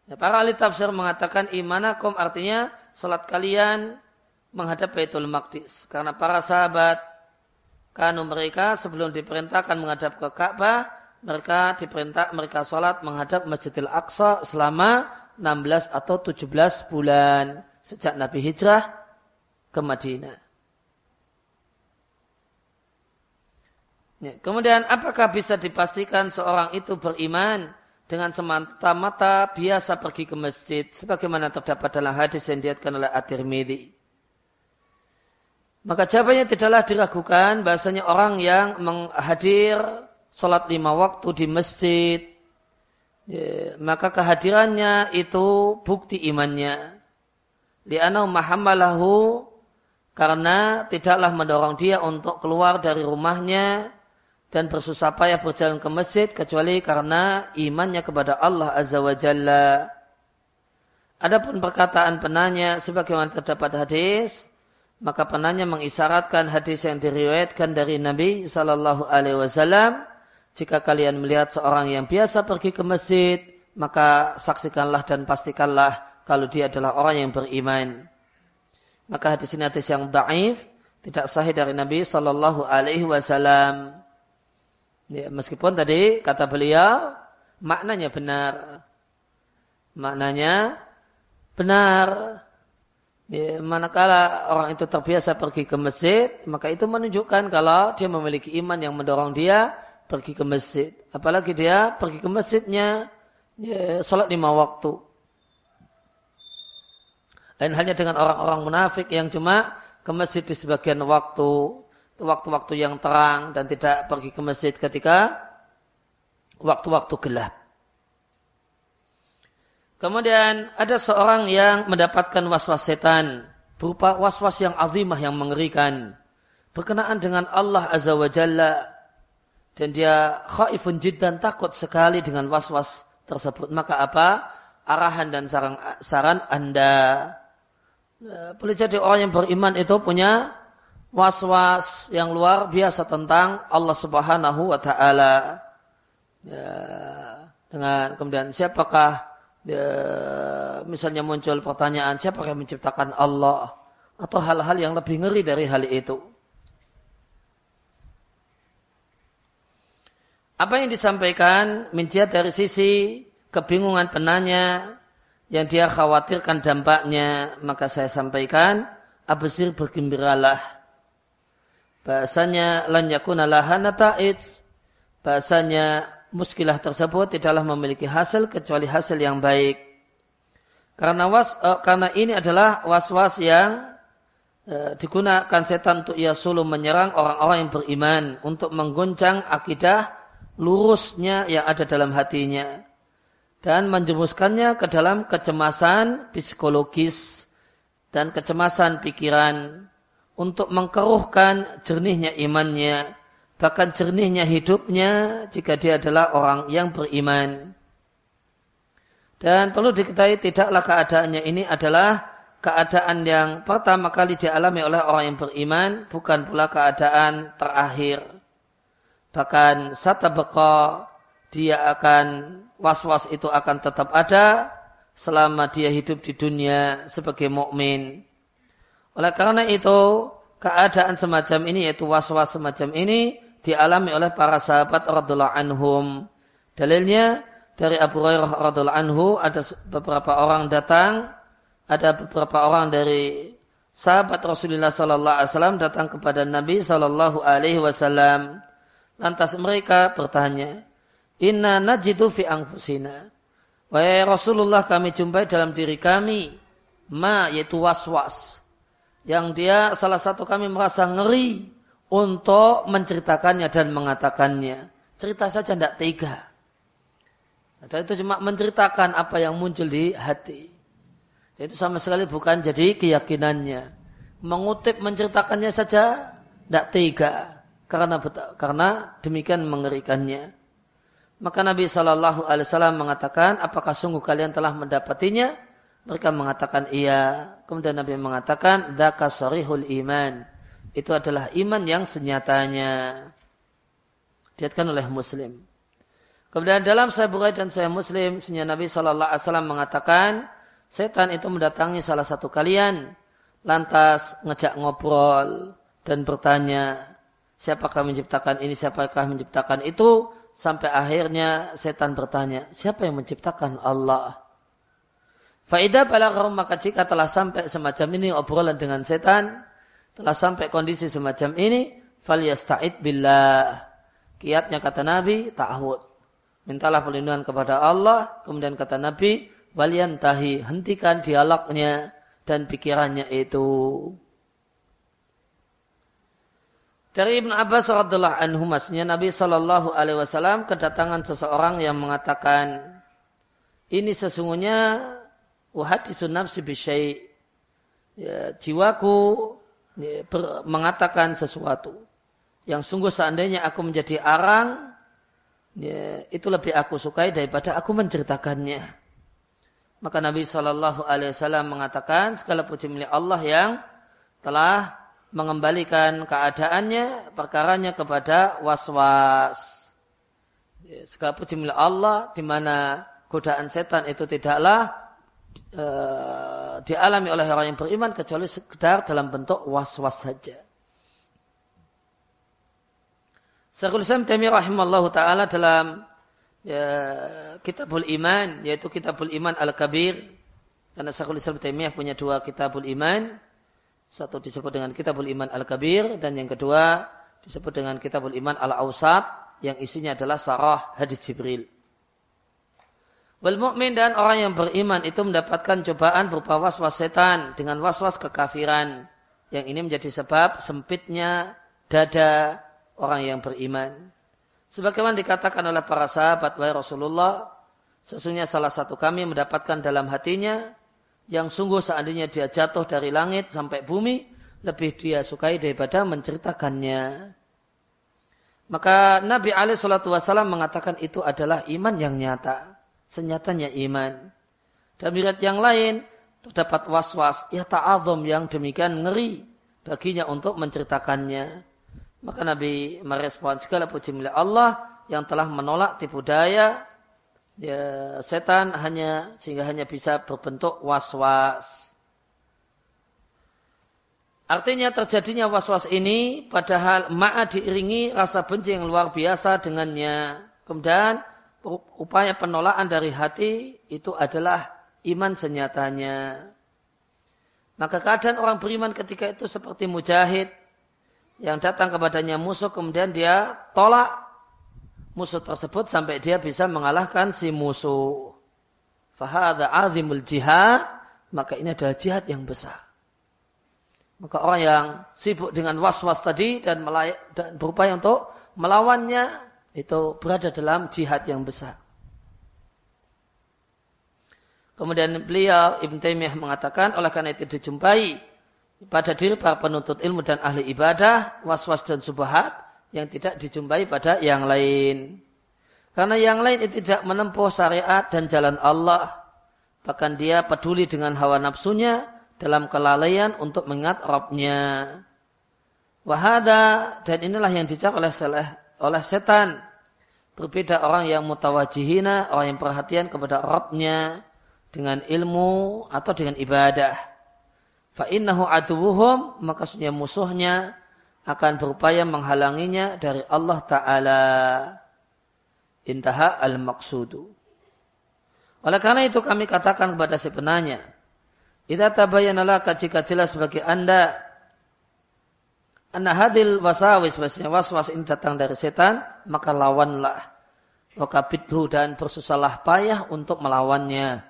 Ya, para ahli tafsir mengatakan imanakum artinya salat kalian menghadap Baitul Maqdis. Karena para sahabat kanu mereka sebelum diperintahkan menghadap ke Ka'bah mereka diperintah mereka sholat menghadap Masjidil Aqsa selama 16 atau 17 bulan sejak Nabi hijrah ke Madinah. Ya, kemudian apakah bisa dipastikan seorang itu beriman dengan semata-mata biasa pergi ke masjid sebagaimana terdapat dalam hadis yang diatkan oleh At-Tirmidzi. Maka jawabannya tidaklah diragukan bahasanya orang yang menghadir sholat lima waktu di masjid, ya, maka kehadirannya itu bukti imannya. Lianau mahammalahu karena tidaklah mendorong dia untuk keluar dari rumahnya dan bersusah payah berjalan ke masjid kecuali karena imannya kepada Allah Azza wa Jalla. Adapun perkataan penanya sebagaimana terdapat hadis, maka penanya mengisyaratkan hadis yang diriwayatkan dari Nabi Sallallahu Alaihi Wasallam jika kalian melihat seorang yang biasa pergi ke masjid, maka saksikanlah dan pastikanlah kalau dia adalah orang yang beriman. Maka hadis ini hadis yang daif, tidak sahih dari Nabi Sallallahu Alaihi Wasallam. Ya, meskipun tadi kata beliau maknanya benar, maknanya benar. Ya, manakala orang itu terbiasa pergi ke masjid, maka itu menunjukkan kalau dia memiliki iman yang mendorong dia pergi ke masjid. Apalagi dia pergi ke masjidnya ya, sholat lima waktu. Lain hanya dengan orang-orang munafik yang cuma ke masjid di sebagian waktu. Waktu-waktu yang terang dan tidak pergi ke masjid ketika waktu-waktu gelap. Kemudian ada seorang yang mendapatkan was-was setan berupa was-was yang azimah yang mengerikan berkenaan dengan Allah Azza wa Jalla dan dia khaifun jiddan takut sekali dengan was-was tersebut. Maka apa? Arahan dan saran, saran Anda. Ya, boleh jadi orang yang beriman itu punya was-was yang luar biasa tentang Allah Subhanahu wa taala. Ya, dengan kemudian siapakah ya, misalnya muncul pertanyaan siapakah yang menciptakan Allah atau hal-hal yang lebih ngeri dari hal itu. Apa yang disampaikan menciat dari sisi kebingungan penanya yang dia khawatirkan dampaknya, maka saya sampaikan, abesir bergembiralah. Bahasanya lan yakuna nata'id. Bahasanya muskilah tersebut tidaklah memiliki hasil kecuali hasil yang baik. Karena was, uh, karena ini adalah was-was yang uh, digunakan setan untuk ia sulu menyerang orang-orang yang beriman untuk mengguncang akidah lurusnya yang ada dalam hatinya dan menjemuskannya ke dalam kecemasan psikologis dan kecemasan pikiran untuk mengkeruhkan jernihnya imannya bahkan jernihnya hidupnya jika dia adalah orang yang beriman dan perlu diketahui tidaklah keadaannya ini adalah keadaan yang pertama kali dialami oleh orang yang beriman bukan pula keadaan terakhir Bahkan beka dia akan was-was itu akan tetap ada selama dia hidup di dunia sebagai mukmin. Oleh karena itu, keadaan semacam ini yaitu was-was semacam ini dialami oleh para sahabat radhiallahu anhum. Dalilnya dari Abu Hurairah radhiallahu anhu ada beberapa orang datang, ada beberapa orang dari sahabat Rasulullah sallallahu alaihi wasallam datang kepada Nabi sallallahu alaihi wasallam Lantas mereka bertanya, Inna najidu fi angfusina. Wahai Rasulullah kami jumpai dalam diri kami ma yaitu was-was yang dia salah satu kami merasa ngeri untuk menceritakannya dan mengatakannya. Cerita saja tidak tega. Dan itu cuma menceritakan apa yang muncul di hati. Dan itu sama sekali bukan jadi keyakinannya. Mengutip menceritakannya saja tidak tega karena karena demikian mengerikannya. Maka Nabi Shallallahu Alaihi Wasallam mengatakan, apakah sungguh kalian telah mendapatinya? Mereka mengatakan iya. Kemudian Nabi mengatakan, daka sorihul iman. Itu adalah iman yang senyatanya. Diatkan oleh Muslim. Kemudian dalam saya Bukhari dan saya Muslim, sunnah Nabi Shallallahu Alaihi Wasallam mengatakan, setan itu mendatangi salah satu kalian, lantas ngejak ngobrol dan bertanya, siapakah menciptakan ini, siapakah menciptakan itu, sampai akhirnya setan bertanya, siapa yang menciptakan Allah? Faidah balagharum maka jika telah sampai semacam ini obrolan dengan setan, telah sampai kondisi semacam ini, fal yasta'id billah. Kiatnya kata Nabi, ta'awud. Mintalah perlindungan kepada Allah. Kemudian kata Nabi, tahi hentikan dialognya dan pikirannya itu. Dari Ibn Abbas radhiallahu anhu masnya Nabi Shallallahu alaihi wasallam kedatangan seseorang yang mengatakan ini sesungguhnya wahadisun nafsi bisyai ya, jiwaku mengatakan sesuatu yang sungguh seandainya aku menjadi arang ya, itu lebih aku sukai daripada aku menceritakannya. Maka Nabi Shallallahu Alaihi Wasallam mengatakan segala puji milik Allah yang telah mengembalikan keadaannya, perkaranya kepada was-was. Ya, segala puji milik Allah di mana godaan setan itu tidaklah e, dialami oleh orang yang beriman kecuali sekedar dalam bentuk was-was saja. Syekhul Islam Taimiyah rahimallahu taala dalam ya, Kitabul Iman yaitu Kitabul Iman Al-Kabir karena Syekhul Islam Taimiyah punya dua Kitabul Iman satu disebut dengan Kitabul Iman Al-Kabir dan yang kedua disebut dengan Kitabul Iman Al-Ausat yang isinya adalah sarah hadis Jibril. Wal mukmin dan orang yang beriman itu mendapatkan cobaan berupa was-was setan dengan was-was kekafiran yang ini menjadi sebab sempitnya dada orang yang beriman. Sebagaimana dikatakan oleh para sahabat wahai Rasulullah, sesungguhnya salah satu kami mendapatkan dalam hatinya yang sungguh seandainya dia jatuh dari langit sampai bumi, lebih dia sukai daripada menceritakannya. Maka Nabi Ali Shallallahu Wasallam mengatakan itu adalah iman yang nyata, senyatanya iman. Dan mirat yang lain terdapat was-was, ya yang demikian ngeri baginya untuk menceritakannya. Maka Nabi merespon segala puji milik Allah yang telah menolak tipu daya ya, setan hanya sehingga hanya bisa berbentuk was-was. Artinya terjadinya was-was ini padahal ma'a diiringi rasa benci yang luar biasa dengannya. Kemudian upaya penolakan dari hati itu adalah iman senyatanya. Maka keadaan orang beriman ketika itu seperti mujahid yang datang kepadanya musuh kemudian dia tolak musuh tersebut sampai dia bisa mengalahkan si musuh. Fahada azimul jihad, maka ini adalah jihad yang besar. Maka orang yang sibuk dengan was-was tadi dan, dan berupaya untuk melawannya itu berada dalam jihad yang besar. Kemudian beliau Ibn Taimiyah mengatakan oleh karena itu dijumpai pada diri para penuntut ilmu dan ahli ibadah, was-was dan subhat yang tidak dijumpai pada yang lain. Karena yang lain itu tidak menempuh syariat dan jalan Allah. Bahkan dia peduli dengan hawa nafsunya dalam kelalaian untuk mengingat Rabbnya. Wahada dan inilah yang dicap oleh, oleh setan. Berbeda orang yang mutawajihina, orang yang perhatian kepada Rabbnya dengan ilmu atau dengan ibadah fa innahu aduwuhum maka musuhnya akan berupaya menghalanginya dari Allah Ta'ala. Intaha al-maqsudu. Oleh karena itu kami katakan kepada si penanya, Idza tabayyana laka jika jelas bagi Anda anna hadil wasawis wasnya was-was ini datang dari setan, maka lawanlah. wakabidhu dan bersusahlah payah untuk melawannya.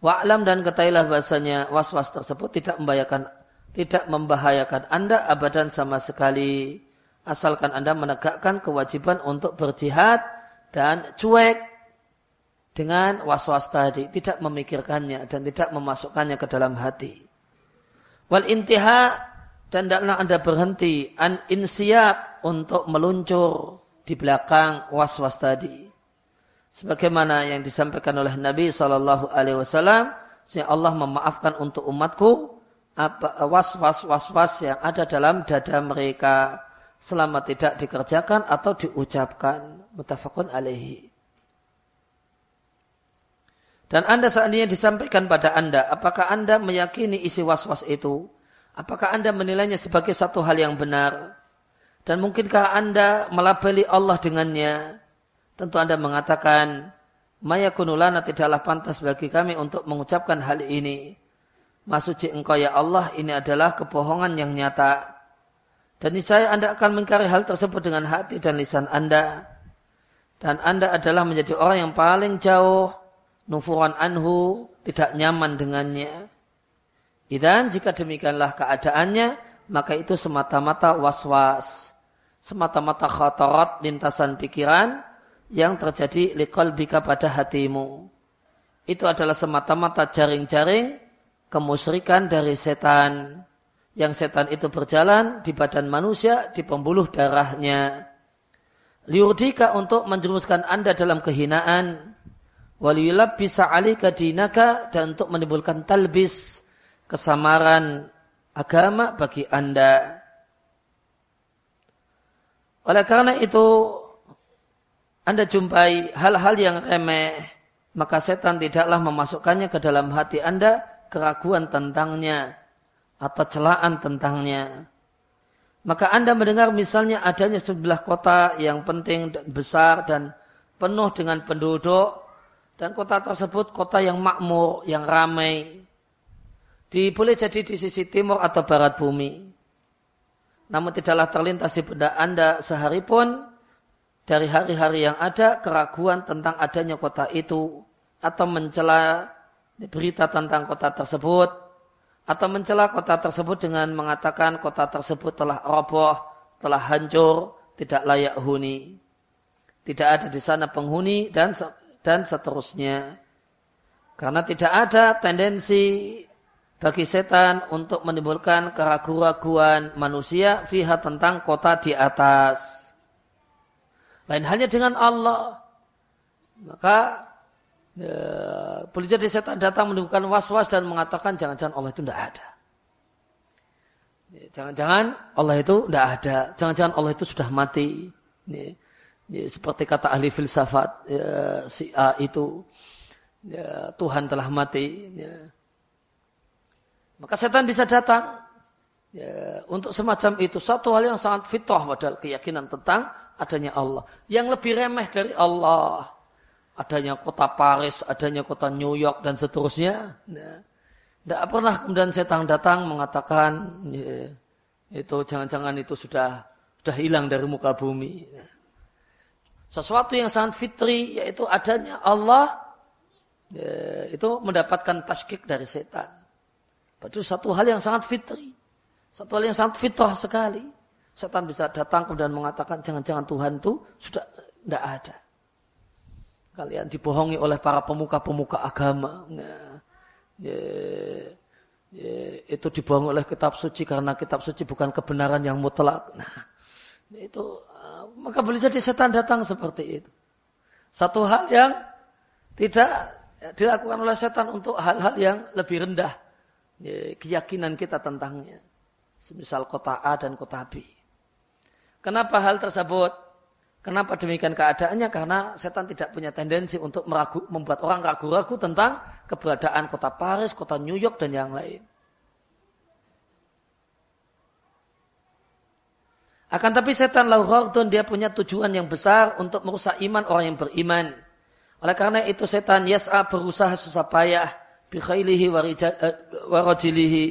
Wa'lam dan ketahuilah bahasanya was-was tersebut tidak membahayakan tidak membahayakan Anda abadan sama sekali. Asalkan Anda menegakkan kewajiban untuk berjihad dan cuek dengan was-was tadi. Tidak memikirkannya dan tidak memasukkannya ke dalam hati. Wal intiha dan tidaklah Anda berhenti an insiap untuk meluncur di belakang was-was tadi. Sebagaimana yang disampaikan oleh Nabi Shallallahu Alaihi Wasallam, Allah memaafkan untuk umatku was-was was-was yang ada dalam dada mereka selama tidak dikerjakan atau diucapkan. Mutafakun alaihi. Dan Anda seandainya disampaikan pada Anda, apakah Anda meyakini isi was-was itu? Apakah Anda menilainya sebagai satu hal yang benar? Dan mungkinkah Anda melabeli Allah dengannya? Tentu Anda mengatakan, Maya kunulana tidaklah pantas bagi kami untuk mengucapkan hal ini. Masuci engkau ya Allah, ini adalah kebohongan yang nyata. Dan saya Anda akan mengkari hal tersebut dengan hati dan lisan Anda. Dan Anda adalah menjadi orang yang paling jauh, nufuran anhu, tidak nyaman dengannya. Dan jika demikianlah keadaannya, maka itu semata-mata was-was semata-mata khatarat lintasan pikiran yang terjadi bika pada hatimu. Itu adalah semata-mata jaring-jaring kemusyrikan dari setan. Yang setan itu berjalan di badan manusia, di pembuluh darahnya. Liurdika untuk menjerumuskan anda dalam kehinaan. Waliyulab bisa alika dinaka dan untuk menimbulkan talbis kesamaran agama bagi anda. Oleh karena itu, Anda jumpai hal-hal yang remeh, maka setan tidaklah memasukkannya ke dalam hati Anda keraguan tentangnya atau celaan tentangnya. Maka Anda mendengar misalnya adanya sebelah kota yang penting dan besar dan penuh dengan penduduk dan kota tersebut kota yang makmur, yang ramai. Di, boleh jadi di sisi timur atau barat bumi namun tidaklah terlintas di benak Anda sehari pun dari hari-hari yang ada keraguan tentang adanya kota itu atau mencela berita tentang kota tersebut atau mencela kota tersebut dengan mengatakan kota tersebut telah roboh, telah hancur, tidak layak huni. Tidak ada di sana penghuni dan dan seterusnya. Karena tidak ada tendensi bagi setan untuk menimbulkan keraguan-raguan manusia fiha tentang kota di atas. Lain hanya dengan Allah. Maka ya, boleh jadi setan datang menimbulkan was-was dan mengatakan jangan-jangan Allah itu tidak ada. Ya, jangan-jangan Allah itu tidak ada. Jangan-jangan Allah itu sudah mati. Ya, ya, seperti kata ahli filsafat ya, si A itu. Ya, Tuhan telah mati. Ya. Maka setan bisa datang ya, untuk semacam itu. Satu hal yang sangat fitrah pada keyakinan tentang adanya Allah. Yang lebih remeh dari Allah. Adanya kota Paris, adanya kota New York dan seterusnya. Ya. Tidak pernah kemudian setan datang mengatakan ya, itu jangan-jangan itu sudah sudah hilang dari muka bumi. Sesuatu yang sangat fitri yaitu adanya Allah ya, itu mendapatkan taskik dari setan. Itu satu hal yang sangat fitri. Satu hal yang sangat fitrah sekali. Setan bisa datang kemudian mengatakan jangan-jangan Tuhan itu sudah tidak ada. Kalian dibohongi oleh para pemuka-pemuka agama. Nah, ya, ya, itu dibohongi oleh kitab suci karena kitab suci bukan kebenaran yang mutlak. Nah, itu maka boleh jadi setan datang seperti itu. Satu hal yang tidak dilakukan oleh setan untuk hal-hal yang lebih rendah Ya, keyakinan kita tentangnya. Semisal kota A dan kota B. Kenapa hal tersebut? Kenapa demikian keadaannya? Karena setan tidak punya tendensi untuk meragu, membuat orang ragu-ragu tentang keberadaan kota Paris, kota New York, dan yang lain. Akan tapi setan lauhardun dia punya tujuan yang besar untuk merusak iman orang yang beriman. Oleh karena itu setan yas'a berusaha susah payah bikhailihi eh, warajilihi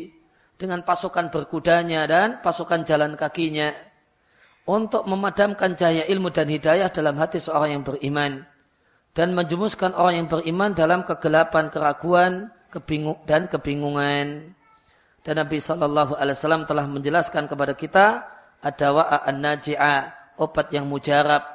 dengan pasukan berkudanya dan pasukan jalan kakinya. Untuk memadamkan cahaya ilmu dan hidayah dalam hati seorang yang beriman. Dan menjemuskan orang yang beriman dalam kegelapan, keraguan, kebingung dan kebingungan. Dan Nabi Shallallahu Alaihi Wasallam telah menjelaskan kepada kita ada wa'an naji'a obat yang mujarab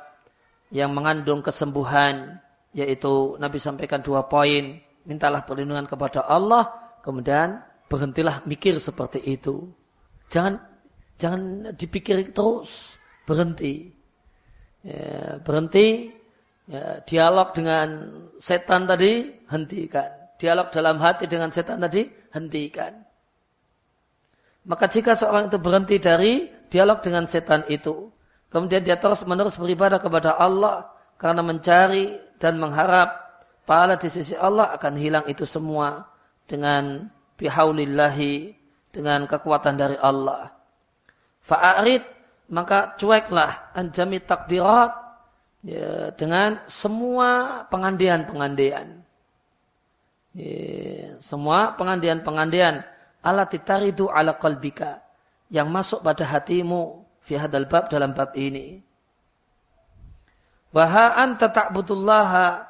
yang mengandung kesembuhan yaitu Nabi sampaikan dua poin mintalah perlindungan kepada Allah kemudian berhentilah mikir seperti itu jangan jangan dipikir terus berhenti. Ya, berhenti. Ya, dialog dengan setan tadi, hentikan. Dialog dalam hati dengan setan tadi, hentikan. Maka jika seorang itu berhenti dari dialog dengan setan itu, kemudian dia terus menerus beribadah kepada Allah karena mencari dan mengharap pahala di sisi Allah akan hilang itu semua dengan bihaulillahi dengan kekuatan dari Allah. Fa'arid maka cueklah anjami takdirat ya, dengan semua pengandian-pengandian. Ya, semua pengandian-pengandian ala titaridu ala qalbika yang masuk pada hatimu fi hadal bab dalam bab ini. Baha anta ta'budullaha ya,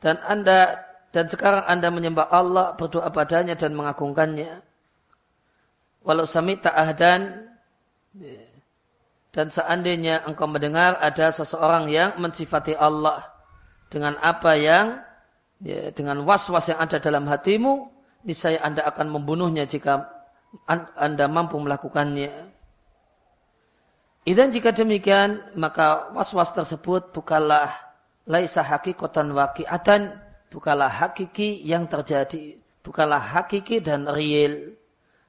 dan anda dan sekarang anda menyembah Allah berdoa padanya dan mengagungkannya. Walau sami ta'ahdan dan seandainya engkau mendengar ada seseorang yang mensifati Allah dengan apa yang ya, dengan was-was yang ada dalam hatimu, niscaya Anda akan membunuhnya jika Anda mampu melakukannya. Dan jika demikian, maka was-was tersebut bukanlah laisa hakikotan waqi'atan, bukanlah hakiki yang terjadi, bukanlah hakiki dan real.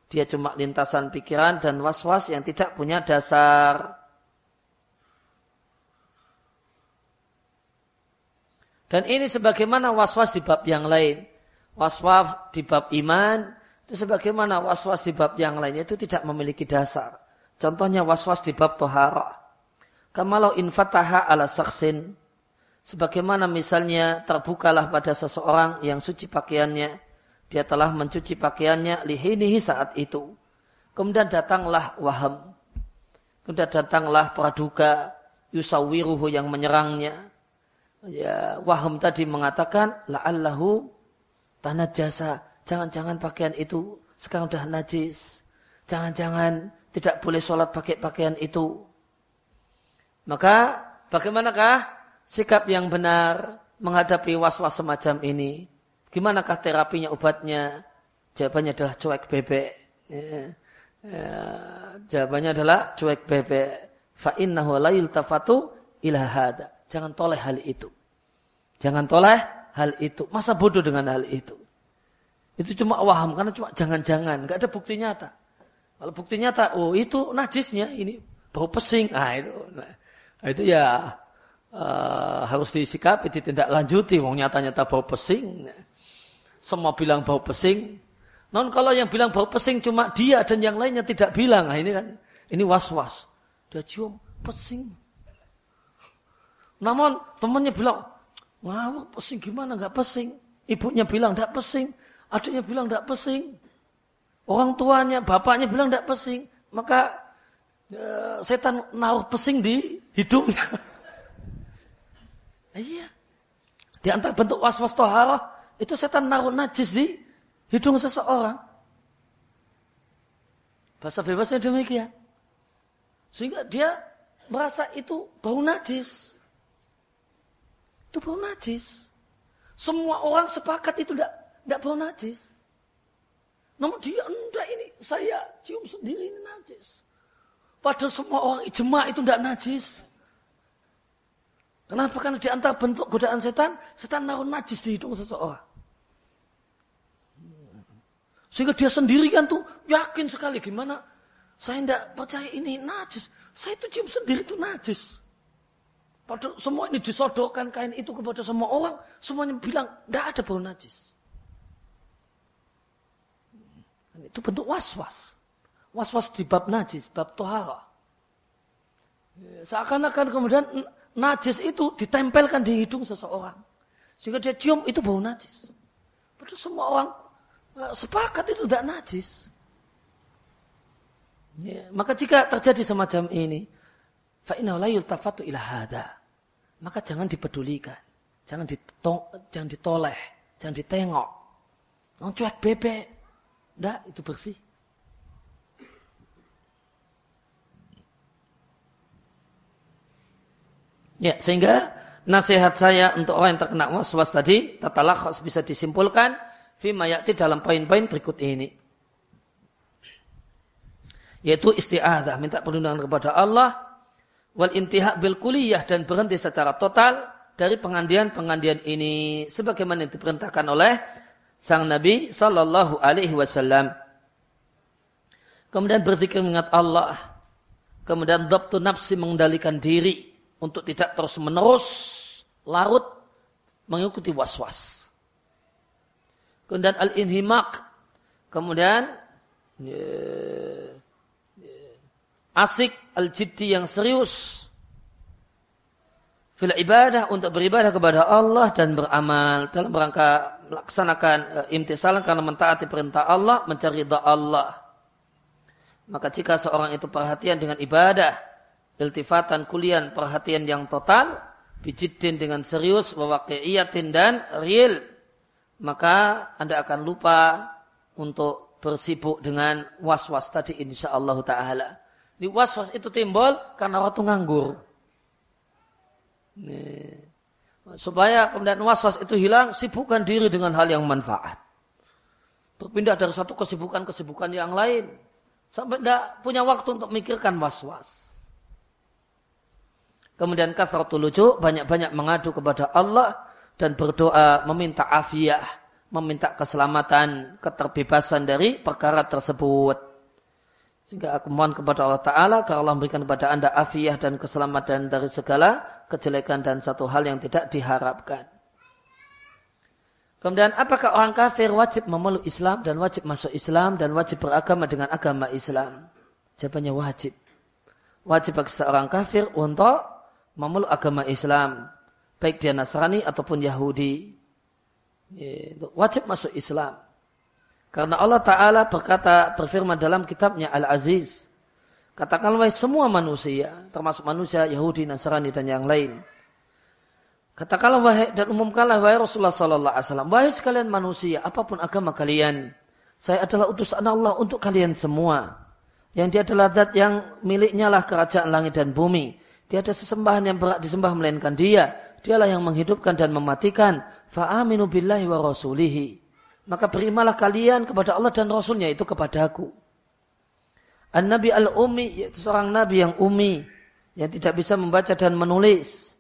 Dia cuma lintasan pikiran dan was-was yang tidak punya dasar. Dan ini sebagaimana was-was di bab yang lain. Was-was di bab iman, itu sebagaimana was-was di bab yang lain, itu tidak memiliki dasar. Contohnya was-was di bab tohara. Kamalau infataha ala saksin. Sebagaimana misalnya terbukalah pada seseorang yang suci pakaiannya dia telah mencuci pakaiannya lihinihi saat itu. Kemudian datanglah waham. Kemudian datanglah praduga yusawiruhu yang menyerangnya. Ya, waham tadi mengatakan la'allahu tanah jasa. Jangan-jangan pakaian itu sekarang sudah najis. Jangan-jangan tidak boleh sholat pakai pakaian itu. Maka bagaimanakah sikap yang benar menghadapi was-was semacam ini? Gimanakah terapinya, obatnya? Jawabannya adalah cuek bebek. Ya. Ya. Jawabannya adalah cuek bebek. Fa'innahu la yultafatu ila hada. Jangan toleh hal itu. Jangan toleh hal itu. Masa bodoh dengan hal itu? Itu cuma waham karena cuma jangan-jangan, nggak ada bukti nyata. Kalau bukti nyata, oh itu najisnya, ini bau pesing. Ah itu, nah, itu ya uh, harus disikapi, ditindaklanjuti. Wong nyata-nyata bau pesing. Semua bilang bau pesing. Non kalau yang bilang bau pesing cuma dia dan yang lainnya tidak bilang. Nah ini kan, ini was-was. Dia cium pesing. Namun temannya bilang, ngawak pesing gimana nggak pesing. Ibunya bilang nggak pesing. Adiknya bilang nggak pesing. Orang tuanya, bapaknya bilang nggak pesing. Maka e, setan naruh pesing di hidungnya. <laughs> iya. Di antara bentuk was-was toharah itu setan naruh najis di hidung seseorang. Bahasa bebasnya demikian. Sehingga dia merasa itu bau najis. Itu bau najis. Semua orang sepakat itu tidak bau najis. Namun dia enggak ini saya cium sendiri ini najis. Padahal semua orang ijma itu tidak najis. Kenapa? Karena di antara bentuk godaan setan, setan naruh najis di hidung seseorang. Sehingga dia sendiri kan tuh yakin sekali gimana. Saya tidak percaya ini najis. Saya itu cium sendiri itu najis. Padahal semua ini disodorkan kain itu kepada semua orang. Semuanya bilang tidak ada bau najis. Itu bentuk was-was. Was-was di bab najis, bab tohara. Seakan-akan kemudian najis itu ditempelkan di hidung seseorang. Sehingga dia cium itu bau najis. Padahal semua orang sepakat itu tidak najis. Ya, maka jika terjadi semacam ini, fa'inna la yultafatu ila hada. Maka jangan dipedulikan. Jangan ditong, jangan ditoleh, jangan ditengok. Oh, cuek bebek. Enggak, itu bersih. Ya, sehingga nasihat saya untuk orang yang terkena waswas tadi, tata lakhas bisa disimpulkan fi mayati dalam poin-poin berikut ini. Yaitu isti'adah, minta perlindungan kepada Allah, wal intihak bil kuliyah dan berhenti secara total dari pengandian-pengandian ini sebagaimana yang diperintahkan oleh sang Nabi sallallahu alaihi wasallam. Kemudian berzikir mengingat Allah. Kemudian dhabtu nafsi mengendalikan diri untuk tidak terus menerus larut mengikuti was-was. Kemudian al-inhimak, kemudian ya, ya, asik al-jiddi yang serius fil ibadah untuk beribadah kepada Allah dan beramal dalam rangka melaksanakan uh, imtisalan karena mentaati perintah Allah, mencari Allah. Maka jika seorang itu perhatian dengan ibadah, iltifatan kulian perhatian yang total bijiddin dengan serius wawaqi'iyatin dan real maka Anda akan lupa untuk bersibuk dengan was-was tadi insyaallah taala. Di was-was itu timbul karena waktu nganggur. Nih. Supaya kemudian was-was itu hilang, sibukkan diri dengan hal yang manfaat. Berpindah dari satu kesibukan-kesibukan yang lain. Sampai tidak punya waktu untuk mikirkan was-was. Kemudian kasratul lucu, banyak-banyak mengadu kepada Allah dan berdoa meminta afiah, meminta keselamatan, keterbebasan dari perkara tersebut. Sehingga aku mohon kepada Allah Ta'ala, kalau Allah memberikan kepada anda afiah dan keselamatan dari segala kejelekan dan satu hal yang tidak diharapkan. Kemudian apakah orang kafir wajib memeluk Islam dan wajib masuk Islam dan wajib beragama dengan agama Islam? Jawabannya wajib. Wajib bagi seorang kafir untuk memeluk agama Islam, baik dia Nasrani ataupun Yahudi, wajib masuk Islam. Karena Allah Ta'ala berkata, berfirman dalam kitabnya Al-Aziz. Katakanlah semua manusia, termasuk manusia Yahudi, Nasrani, dan yang lain. Katakanlah wahai, dan umumkanlah wahai Rasulullah Sallallahu Alaihi Wasallam. Wahai sekalian manusia, apa pun agama kalian. Saya adalah utusan Allah untuk kalian semua. Yang dia adalah zat yang miliknya lah kerajaan langit dan bumi. Tiada sesembahan yang berat disembah melainkan dia. Dialah yang menghidupkan dan mematikan. Fa'aminu billahi wa rasulihi. Maka berimalah kalian kepada Allah dan Rasulnya itu kepadaku. An-Nabi al-Umi, yaitu seorang Nabi yang umi. Yang tidak bisa membaca dan menulis.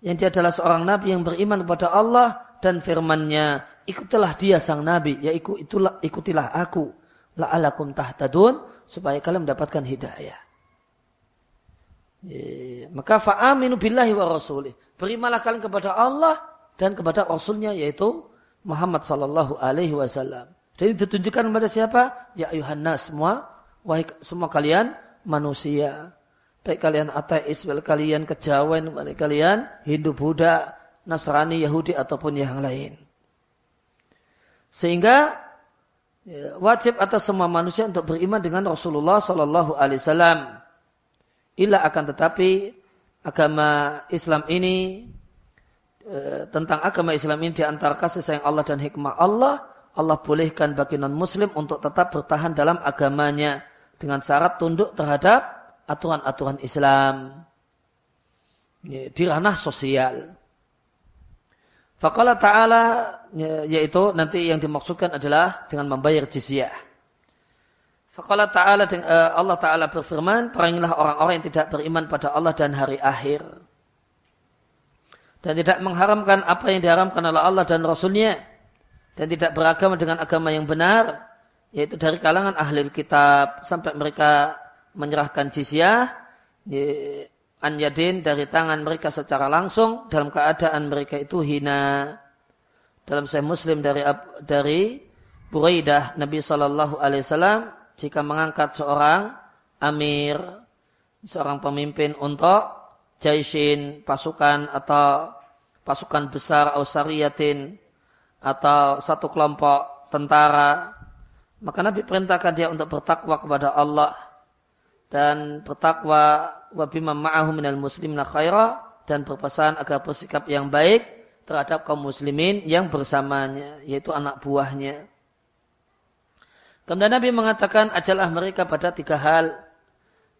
Yang dia adalah seorang Nabi yang beriman kepada Allah dan firmannya. Ikutilah dia sang Nabi. Ya ikutilah aku. La'alakum tahtadun. Supaya kalian mendapatkan hidayah. Iya. Maka fa'aminu billahi wa rasulih. Berimalah kalian kepada Allah dan kepada Rasulnya yaitu Muhammad sallallahu alaihi wasallam. Jadi ditunjukkan kepada siapa? Ya ayuhanna semua. Wahai semua kalian manusia. Baik kalian ateis, baik kalian kejawen, baik kalian Hindu, Buddha, Nasrani, Yahudi ataupun yang lain. Sehingga ya, wajib atas semua manusia untuk beriman dengan Rasulullah Sallallahu Alaihi Wasallam Illa akan tetapi agama Islam ini e, tentang agama Islam ini di antara kasih sayang Allah dan hikmah Allah, Allah bolehkan bagi non muslim untuk tetap bertahan dalam agamanya dengan syarat tunduk terhadap aturan-aturan Islam di ranah sosial. Faqala ta'ala yaitu nanti yang dimaksudkan adalah dengan membayar jizyah. Faqala ta'ala eh, Allah Ta'ala berfirman, perangilah orang-orang yang tidak beriman pada Allah dan hari akhir. Dan tidak mengharamkan apa yang diharamkan oleh Allah dan Rasulnya. Dan tidak beragama dengan agama yang benar. Yaitu dari kalangan ahli kitab. Sampai mereka menyerahkan jizyah. An yadin dari tangan mereka secara langsung. Dalam keadaan mereka itu hina. Dalam saya muslim dari dari Buraidah Nabi Sallallahu Alaihi Wasallam jika mengangkat seorang amir, seorang pemimpin untuk jaisin, pasukan atau pasukan besar ausariyatin atau satu kelompok tentara, maka Nabi perintahkan dia untuk bertakwa kepada Allah dan bertakwa wa bima ma'ahu minal muslimina khaira dan berpesan agar bersikap yang baik terhadap kaum muslimin yang bersamanya yaitu anak buahnya. Kemudian Nabi mengatakan ajalah mereka pada tiga hal.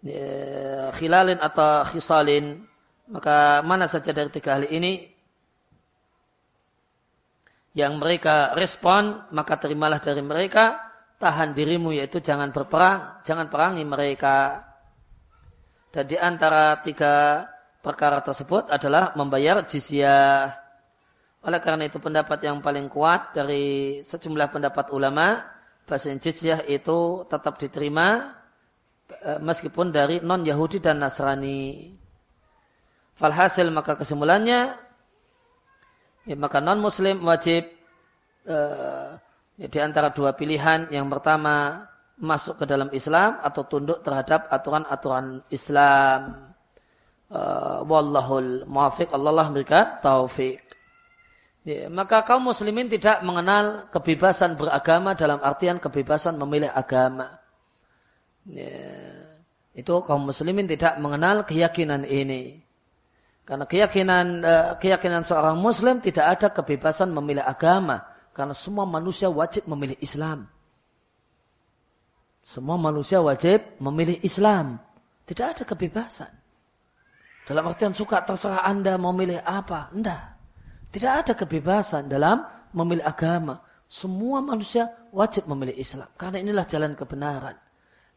Ya, khilalin atau khisalin. Maka mana saja dari tiga hal ini yang mereka respon maka terimalah dari mereka. Tahan dirimu yaitu jangan berperang jangan perangi mereka. Dan di antara tiga perkara tersebut adalah membayar jizyah. Oleh karena itu pendapat yang paling kuat dari sejumlah pendapat ulama, bahasa jizyah itu tetap diterima eh, meskipun dari non-Yahudi dan Nasrani. Falhasil maka kesimpulannya, ya, maka non-Muslim wajib eh, ya, di antara dua pilihan. Yang pertama, masuk ke dalam Islam atau tunduk terhadap aturan-aturan Islam. Uh, wallahul muafiq Allah lah taufik. Ya, maka kaum muslimin tidak mengenal kebebasan beragama dalam artian kebebasan memilih agama. Ya, itu kaum muslimin tidak mengenal keyakinan ini. Karena keyakinan uh, keyakinan seorang muslim tidak ada kebebasan memilih agama. Karena semua manusia wajib memilih Islam. Semua manusia wajib memilih Islam. Tidak ada kebebasan. Dalam artian suka terserah Anda mau milih apa. Tidak. Tidak ada kebebasan dalam memilih agama. Semua manusia wajib memilih Islam. Karena inilah jalan kebenaran.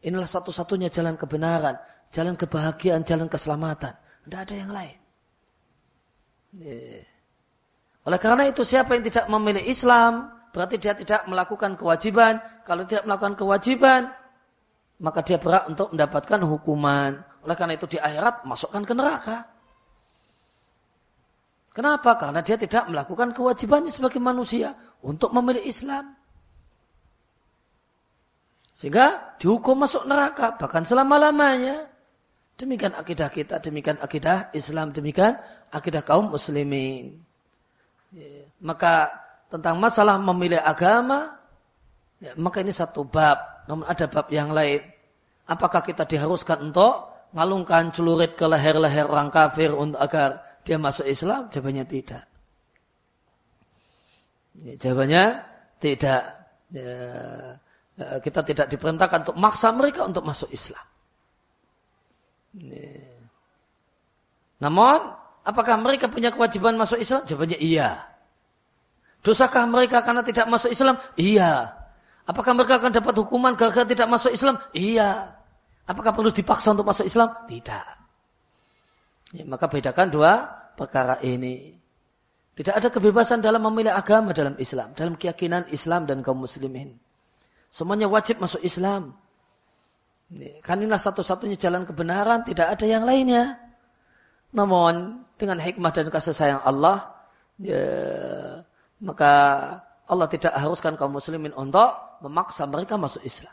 Inilah satu-satunya jalan kebenaran. Jalan kebahagiaan, jalan keselamatan. Tidak ada yang lain. Oleh karena itu siapa yang tidak memilih Islam. Berarti dia tidak melakukan kewajiban. Kalau tidak melakukan kewajiban maka dia berhak untuk mendapatkan hukuman. Oleh karena itu di akhirat masukkan ke neraka. Kenapa? Karena dia tidak melakukan kewajibannya sebagai manusia untuk memilih Islam. Sehingga dihukum masuk neraka, bahkan selama-lamanya. Demikian akidah kita, demikian akidah Islam, demikian akidah kaum muslimin. Ya, maka tentang masalah memilih agama, ya, maka ini satu bab. Namun ada bab yang lain. Apakah kita diharuskan untuk ngalungkan celurit ke leher-leher orang kafir untuk agar dia masuk Islam? Jawabannya tidak. Ya, jawabannya tidak. Ya, ya, kita tidak diperintahkan untuk maksa mereka untuk masuk Islam. Ya. Namun, apakah mereka punya kewajiban masuk Islam? Jawabannya iya. Dosakah mereka karena tidak masuk Islam? Iya. Apakah mereka akan dapat hukuman gara-gara tidak masuk Islam? Iya. Apakah perlu dipaksa untuk masuk Islam? Tidak. Ya, maka bedakan dua perkara ini. Tidak ada kebebasan dalam memilih agama dalam Islam. Dalam keyakinan Islam dan kaum muslimin. Semuanya wajib masuk Islam. Kan inilah satu-satunya jalan kebenaran. Tidak ada yang lainnya. Namun dengan hikmah dan kasih sayang Allah. Ya, maka Allah tidak haruskan kaum muslimin untuk memaksa mereka masuk Islam.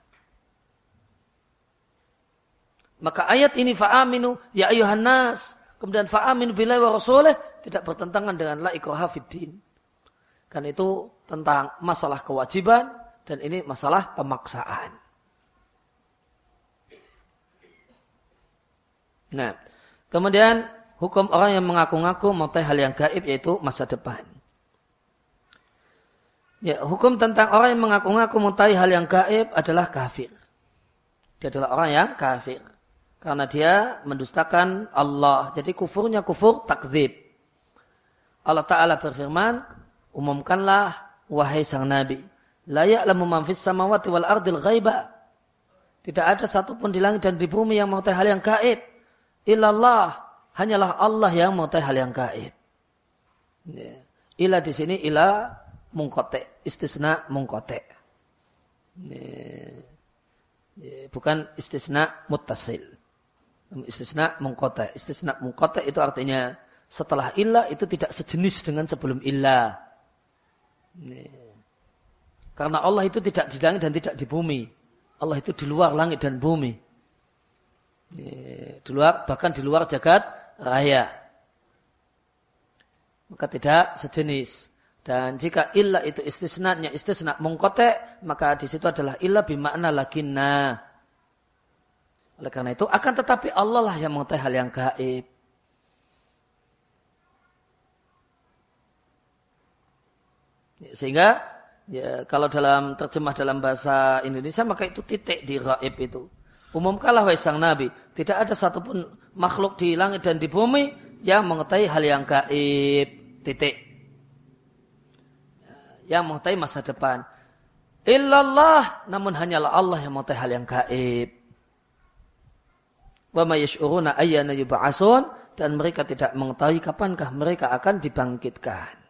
Maka ayat ini fa'aminu ya ayuhan nas. Kemudian fa'aminu billahi wa rasulih tidak bertentangan dengan la ikraha fiddin. Kan itu tentang masalah kewajiban dan ini masalah pemaksaan. Nah, kemudian hukum orang yang mengaku-ngaku mau hal yang gaib yaitu masa depan. Ya, hukum tentang orang yang mengaku-ngaku mengetahui hal yang gaib adalah kafir. Dia adalah orang yang kafir. Karena dia mendustakan Allah. Jadi kufurnya kufur takzib. Allah Ta'ala berfirman, umumkanlah wahai sang Nabi. Layak lamu manfis samawati wal ardil ghaibah. Tidak ada satupun di langit dan di bumi yang mengetahui hal yang gaib. Ilallah. Hanyalah Allah yang mengetahui hal yang gaib. Ya. Ila di sini ila mungkote, istisna mungkote. Bukan istisna muttasil. Istisna mungkote. Istisna mungkote itu artinya setelah ilah itu tidak sejenis dengan sebelum ilah. Karena Allah itu tidak di langit dan tidak di bumi. Allah itu di luar langit dan bumi. Di luar, bahkan di luar jagat raya. Maka tidak sejenis. Dan jika illa itu istisnanya istisna mungkote, maka di situ adalah illa bimakna lakinna. Oleh karena itu, akan tetapi Allah lah yang mengetahui hal yang gaib. Sehingga ya, kalau dalam terjemah dalam bahasa Indonesia maka itu titik di gaib itu. Umumkanlah wahai sang Nabi, tidak ada satupun makhluk di langit dan di bumi yang mengetahui hal yang gaib. Titik. Yang mengetahui masa depan. Illallah, namun hanyalah Allah yang mengetahui hal yang gaib. Yash'uruna ayyana yub'asun dan mereka tidak mengetahui kapankah mereka akan dibangkitkan.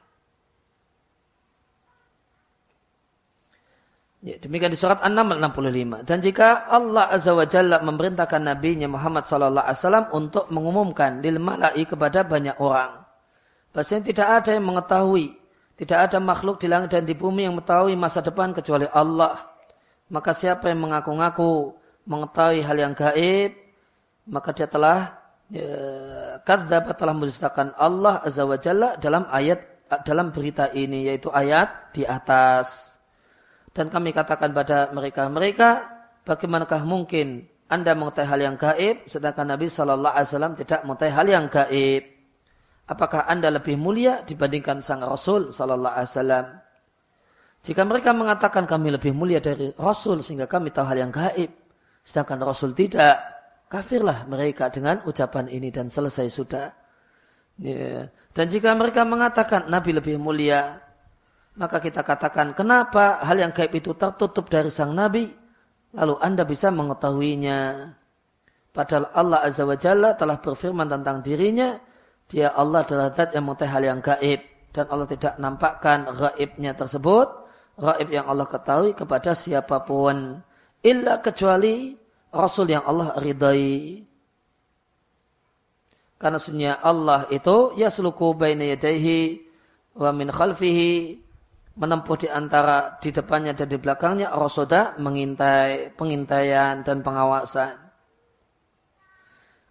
Ya, demikian di surat An-Naml 65. Dan jika Allah Azza wa Jalla memerintahkan Nabi Muhammad sallallahu alaihi wasallam untuk mengumumkan lil mala'i kepada banyak orang. Bahasanya tidak ada yang mengetahui, tidak ada makhluk di langit dan di bumi yang mengetahui masa depan kecuali Allah. Maka siapa yang mengaku-ngaku mengetahui hal yang gaib, maka dia telah ya, kadzdzab telah mendustakan Allah azza wa jalla dalam ayat dalam berita ini yaitu ayat di atas. Dan kami katakan pada mereka-mereka, bagaimanakah mungkin Anda mengetahui hal yang gaib sedangkan Nabi sallallahu alaihi wasallam tidak mengetahui hal yang gaib? Apakah Anda lebih mulia dibandingkan sang Rasul sallallahu alaihi wasallam? Jika mereka mengatakan kami lebih mulia dari Rasul sehingga kami tahu hal yang gaib, sedangkan Rasul tidak, Kafirlah mereka dengan ucapan ini dan selesai sudah. Ya. Dan jika mereka mengatakan Nabi lebih mulia, maka kita katakan kenapa hal yang gaib itu tertutup dari sang Nabi, lalu anda bisa mengetahuinya. Padahal Allah Azza wa Jalla telah berfirman tentang dirinya, dia Allah adalah zat yang mengetahui hal yang gaib. Dan Allah tidak nampakkan gaibnya tersebut, gaib yang Allah ketahui kepada siapa pun. Illa kecuali Rasul yang Allah ridai. Karena sunnah Allah itu ya suluku baina yadaihi wa min khalfihi menempuh di antara di depannya dan di belakangnya Rasulullah mengintai pengintaian dan pengawasan.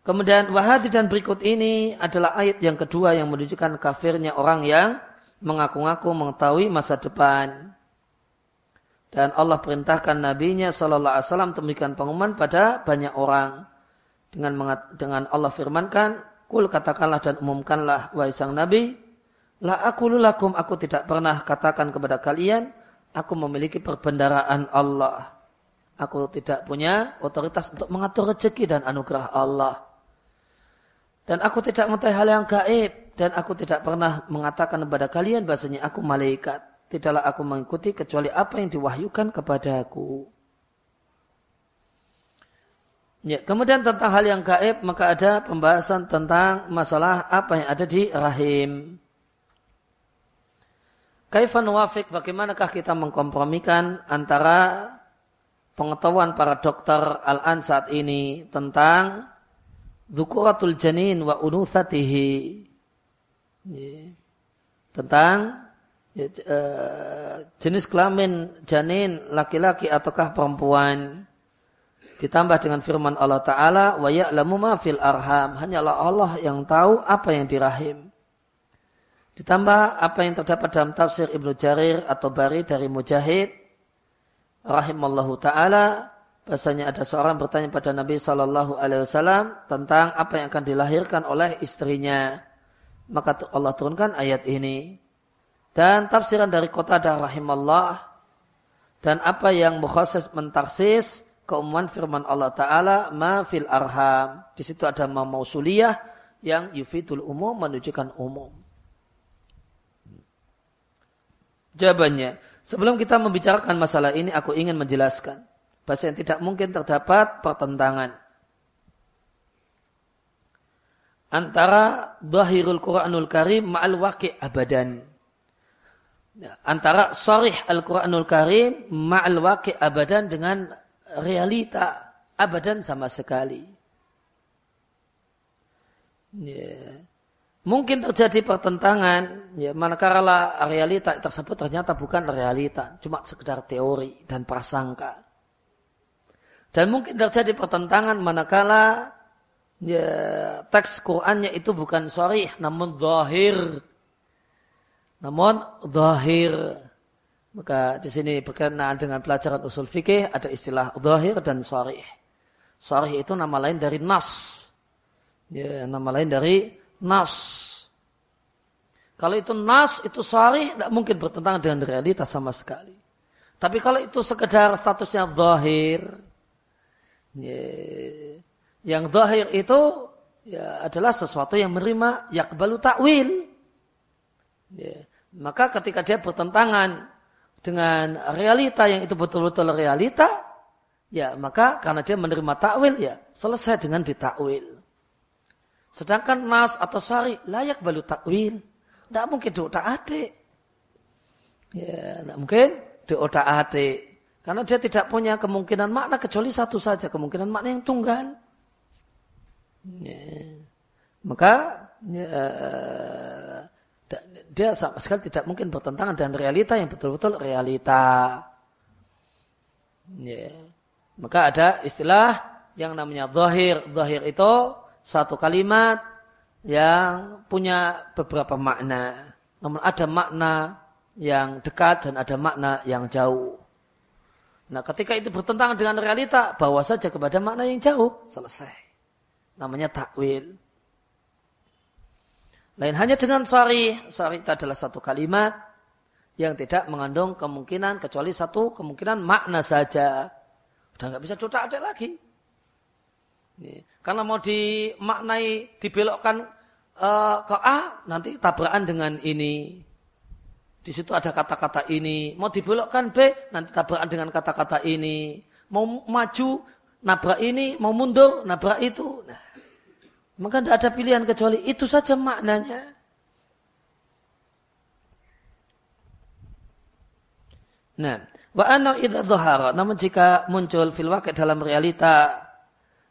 Kemudian wahadi dan berikut ini adalah ayat yang kedua yang menunjukkan kafirnya orang yang mengaku-ngaku mengetahui masa depan. Dan Allah perintahkan nabinya sallallahu alaihi wasallam demikian pengumuman pada banyak orang. Dengan dengan Allah firmankan, "Kul katakanlah dan umumkanlah wahai sang nabi, la aku lakum aku tidak pernah katakan kepada kalian aku memiliki perbendaraan Allah. Aku tidak punya otoritas untuk mengatur rezeki dan anugerah Allah. Dan aku tidak mengetahui hal yang gaib dan aku tidak pernah mengatakan kepada kalian bahasanya aku malaikat tidaklah aku mengikuti kecuali apa yang diwahyukan kepadaku. Ya, kemudian tentang hal yang gaib maka ada pembahasan tentang masalah apa yang ada di rahim. Kaifan wafik bagaimanakah kita mengkompromikan antara pengetahuan para dokter Al-An saat ini tentang dukuratul janin wa unusatihi. Ya. Tentang ya, uh, jenis kelamin janin laki-laki ataukah perempuan ditambah dengan firman Allah taala wa ya'lamu ma fil arham hanyalah Allah yang tahu apa yang dirahim ditambah apa yang terdapat dalam tafsir Ibnu Jarir atau Bari dari Mujahid rahimallahu taala bahasanya ada seorang bertanya pada Nabi Shallallahu Alaihi Wasallam tentang apa yang akan dilahirkan oleh istrinya. Maka Allah turunkan ayat ini. Dan tafsiran dari kota rahimallah dan apa yang mukhasis mentaksis keumuman firman Allah Ta'ala ma fil arham. Di situ ada ma mausuliyah yang yufidul umum menunjukkan umum. Jawabannya, sebelum kita membicarakan masalah ini aku ingin menjelaskan bahasa yang tidak mungkin terdapat pertentangan antara Bahirul Quranul Karim ma'al waqi' abadan antara sorih Al-Quranul Karim ma'al waqi abadan dengan realita abadan sama sekali. Ya. Mungkin terjadi pertentangan, ya, manakala realita tersebut ternyata bukan realita, cuma sekedar teori dan prasangka. Dan mungkin terjadi pertentangan manakala ya, teks Qur'annya itu bukan sorih, namun zahir namun zahir maka di sini berkenaan dengan pelajaran usul fikih ada istilah zahir dan sharih. Sarih itu nama lain dari nas. Ya, nama lain dari nas. Kalau itu nas, itu sarih, tidak mungkin bertentangan dengan realitas sama sekali. Tapi kalau itu sekedar statusnya zahir, ya, yang zahir itu ya, adalah sesuatu yang menerima yakbalu takwil. Ya, maka ketika dia bertentangan dengan realita yang itu betul-betul realita, ya maka karena dia menerima takwil ya selesai dengan ditakwil. Sedangkan nas atau sari layak balu takwil. Tidak mungkin doa adik. Ya, tidak mungkin doa adik. Karena dia tidak punya kemungkinan makna kecuali satu saja. Kemungkinan makna yang tunggal. Ya. Maka ya, dia sama sekali tidak mungkin bertentangan dengan realita yang betul-betul realita. Ya. Maka ada istilah yang namanya zahir. Zahir itu satu kalimat yang punya beberapa makna. Namun ada makna yang dekat dan ada makna yang jauh. Nah ketika itu bertentangan dengan realita, bawa saja kepada makna yang jauh. Selesai. Namanya takwil. Lain hanya dengan sorry. Sorry itu adalah satu kalimat yang tidak mengandung kemungkinan kecuali satu kemungkinan makna saja. Udah nggak bisa coba ada lagi. Karena mau dimaknai, dibelokkan uh, ke A, nanti tabrakan dengan ini. Di situ ada kata-kata ini. Mau dibelokkan B, nanti tabrakan dengan kata-kata ini. Mau maju, nabrak ini. Mau mundur, nabrak itu. Nah, maka tidak ada pilihan kecuali itu saja maknanya. Nah, wa anna idza namun jika muncul fil dalam realita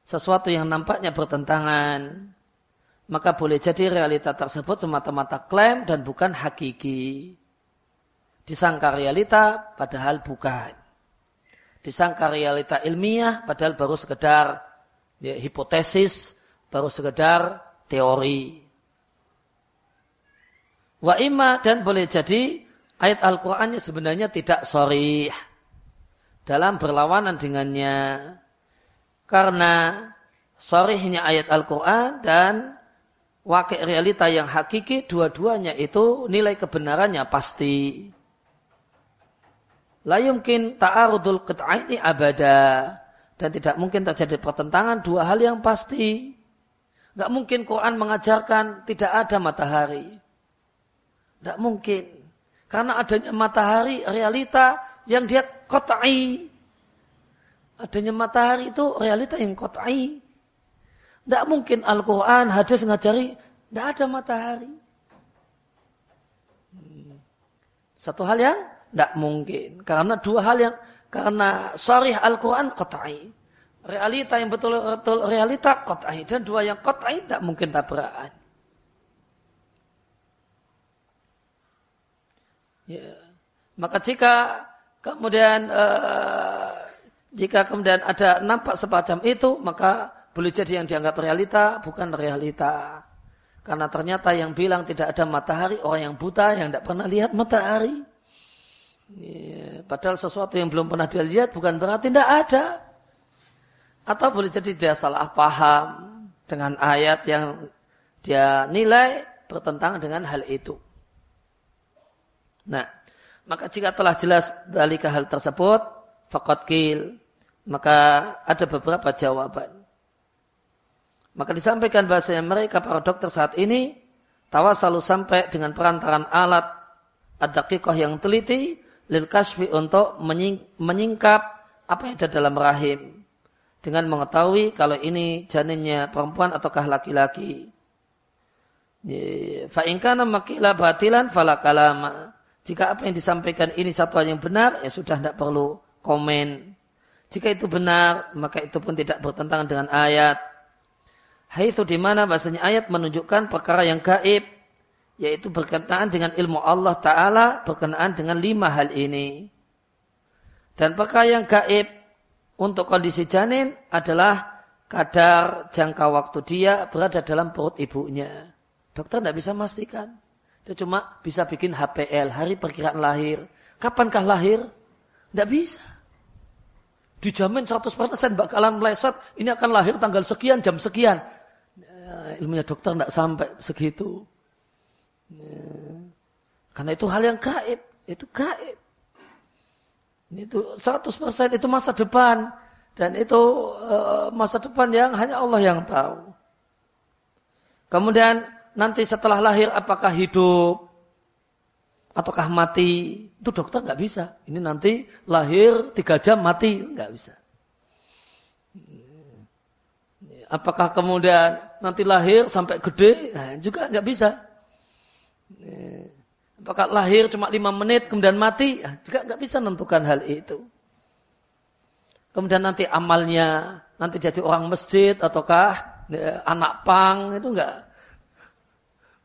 sesuatu yang nampaknya bertentangan, maka boleh jadi realita tersebut semata-mata klaim dan bukan hakiki. Disangka realita padahal bukan. Disangka realita ilmiah padahal baru sekedar ya, hipotesis baru sekedar teori. Wa imma dan boleh jadi ayat Al-Qur'annya sebenarnya tidak sorry dalam berlawanan dengannya. Karena sorrynya ayat Al-Quran dan wakil realita yang hakiki dua-duanya itu nilai kebenarannya pasti. La yumkin ta'arudul qit'aini abada. Dan tidak mungkin terjadi pertentangan dua hal yang pasti. Tidak mungkin Quran mengajarkan tidak ada matahari. Tidak mungkin. Karena adanya matahari realita yang dia kotai. Adanya matahari itu realita yang kotai. Tidak mungkin Al-Quran hadis ngajari tidak ada matahari. Satu hal yang tidak mungkin. Karena dua hal yang karena syarih Al-Quran kotai realita yang betul-betul realita kot'ai. Dan dua yang kot'ai tidak mungkin tabrakan. Ya. Maka jika kemudian uh, jika kemudian ada nampak semacam itu, maka boleh jadi yang dianggap realita bukan realita. Karena ternyata yang bilang tidak ada matahari orang yang buta yang tidak pernah lihat matahari. Ya, padahal sesuatu yang belum pernah dilihat bukan berarti tidak ada. Atau boleh jadi dia salah paham dengan ayat yang dia nilai bertentangan dengan hal itu. Nah, maka jika telah jelas dari hal tersebut, fakot kil, maka ada beberapa jawaban. Maka disampaikan bahasanya mereka para dokter saat ini tawa selalu sampai dengan perantaran alat ada kikoh yang teliti lil kasfi untuk menyingkap apa yang ada dalam rahim dengan mengetahui kalau ini janinnya perempuan ataukah laki-laki. Fa'inkana makilah batilan falakalama. Jika apa yang disampaikan ini satu hal yang benar, ya sudah tidak perlu komen. Jika itu benar, maka itu pun tidak bertentangan dengan ayat. Hai itu di mana bahasanya ayat menunjukkan perkara yang gaib, yaitu berkenaan dengan ilmu Allah Ta'ala, berkenaan dengan lima hal ini. Dan perkara yang gaib untuk kondisi janin adalah kadar jangka waktu dia berada dalam perut ibunya. Dokter tidak bisa memastikan. Dia cuma bisa bikin HPL, hari perkiraan lahir. Kapankah lahir? Tidak bisa. Dijamin 100% bakalan meleset, ini akan lahir tanggal sekian, jam sekian. Ya, ilmunya dokter tidak sampai segitu. Ya. Karena itu hal yang gaib. Itu gaib. Itu 100% itu masa depan. Dan itu uh, masa depan yang hanya Allah yang tahu. Kemudian nanti setelah lahir apakah hidup ataukah mati? Itu dokter nggak bisa. Ini nanti lahir tiga jam mati nggak bisa. Apakah kemudian nanti lahir sampai gede? Nah, juga nggak bisa. Apakah lahir cuma lima menit kemudian mati? Nah, juga nggak bisa menentukan hal itu. Kemudian nanti amalnya nanti jadi orang masjid ataukah ya, anak pang itu enggak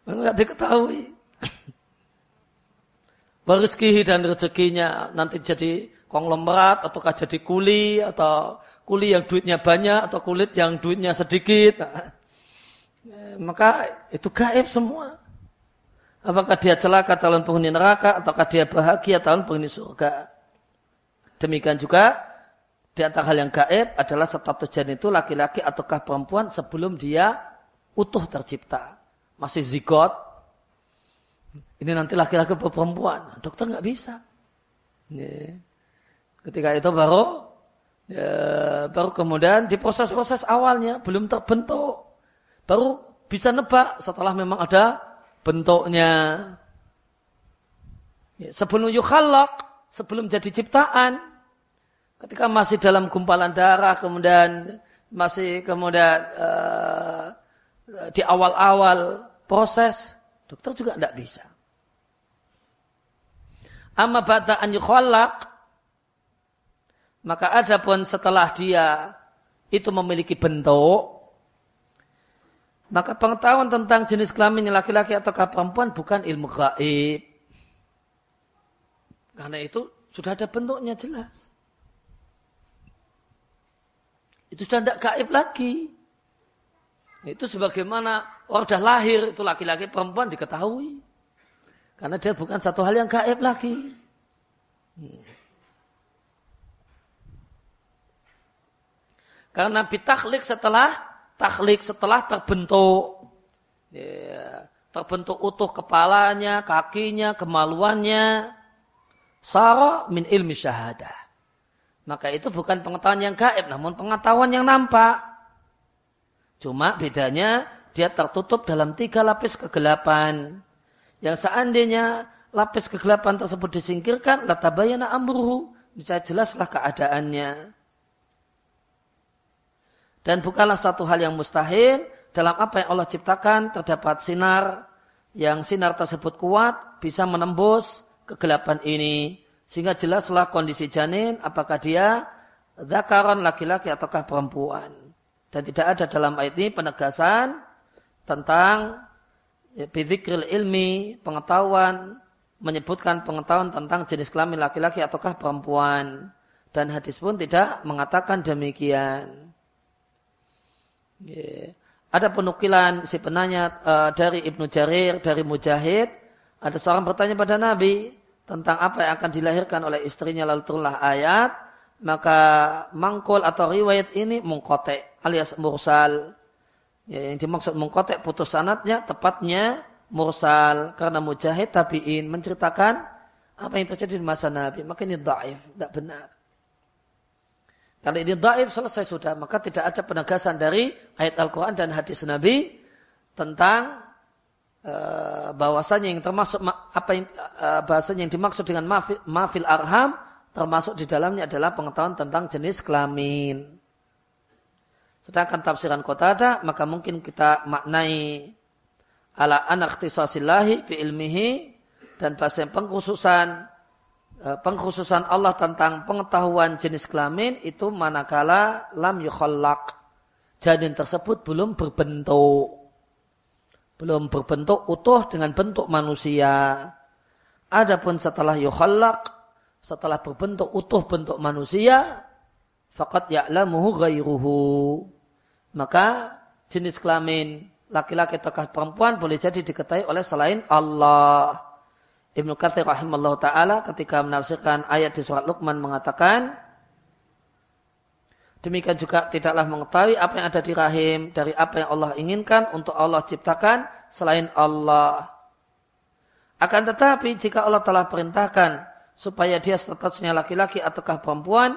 enggak diketahui. <coughs> Rezeki dan rezekinya nanti jadi konglomerat ataukah jadi kuli atau kuli yang duitnya banyak atau kulit yang duitnya sedikit. Nah, ya, maka itu gaib semua. Apakah dia celaka calon penghuni neraka ataukah dia bahagia calon penghuni surga. Demikian juga di antara hal yang gaib adalah status janin itu laki-laki ataukah perempuan sebelum dia utuh tercipta. Masih zigot. Ini nanti laki-laki atau perempuan. Dokter nggak bisa. Ketika itu baru ya, baru kemudian di proses-proses awalnya belum terbentuk. Baru bisa nebak setelah memang ada bentuknya. Ya, sebelum yukhalak, sebelum jadi ciptaan, Ketika masih dalam gumpalan darah, kemudian masih kemudian uh, di awal-awal proses, dokter juga tidak bisa. Amma ba'da an maka ada pun setelah dia itu memiliki bentuk, maka pengetahuan tentang jenis kelamin laki-laki atau perempuan bukan ilmu gaib. Karena itu sudah ada bentuknya jelas. Itu sudah tidak gaib lagi. Itu sebagaimana orang sudah lahir, itu laki-laki perempuan diketahui. Karena dia bukan satu hal yang gaib lagi. Karena bitaklik setelah taklik setelah terbentuk. Ya, terbentuk utuh kepalanya, kakinya, kemaluannya. Sarah min ilmi syahadah. Maka itu bukan pengetahuan yang gaib, namun pengetahuan yang nampak. Cuma bedanya dia tertutup dalam tiga lapis kegelapan. Yang seandainya lapis kegelapan tersebut disingkirkan, latabayana amruhu. Bisa jelaslah keadaannya. Dan bukanlah satu hal yang mustahil dalam apa yang Allah ciptakan terdapat sinar yang sinar tersebut kuat bisa menembus kegelapan ini sehingga jelaslah kondisi janin apakah dia zakaran laki-laki ataukah perempuan. Dan tidak ada dalam ayat ini penegasan tentang ya, bidzikril ilmi, pengetahuan, menyebutkan pengetahuan tentang jenis kelamin laki-laki ataukah perempuan. Dan hadis pun tidak mengatakan demikian. Ada penukilan si penanya uh, dari Ibnu Jarir, dari Mujahid. Ada seorang bertanya pada Nabi, tentang apa yang akan dilahirkan oleh istrinya lalu turunlah ayat maka mangkul atau riwayat ini mengkotek alias mursal. Ya, yang dimaksud mengkotek putus sanatnya tepatnya mursal karena mujahid tabiin menceritakan apa yang terjadi di masa Nabi. Maka ini daif tidak benar kalau ini daif selesai sudah maka tidak ada penegasan dari ayat Al-Quran dan hadis Nabi tentang Eh, bahwasanya yang termasuk apa yang uh, bahasanya yang dimaksud dengan mafil, mafil arham termasuk di dalamnya adalah pengetahuan tentang jenis kelamin. Sedangkan tafsiran kota ada maka mungkin kita maknai ala anak tisasillahi bi ilmihi dan bahasa pengkhususan uh, pengkhususan Allah tentang pengetahuan jenis kelamin itu manakala lam yukhallaq janin tersebut belum berbentuk belum berbentuk utuh dengan bentuk manusia. Adapun setelah yukhallaq, setelah berbentuk utuh bentuk manusia, faqad ya'lamuhu ghairuhu. Maka jenis kelamin laki-laki atau perempuan boleh jadi diketahui oleh selain Allah. Ibnu Katsir rahimahullah taala ketika menafsirkan ayat di surat Luqman mengatakan Demikian juga tidaklah mengetahui apa yang ada di rahim dari apa yang Allah inginkan untuk Allah ciptakan selain Allah. Akan tetapi jika Allah telah perintahkan supaya dia statusnya laki-laki ataukah perempuan,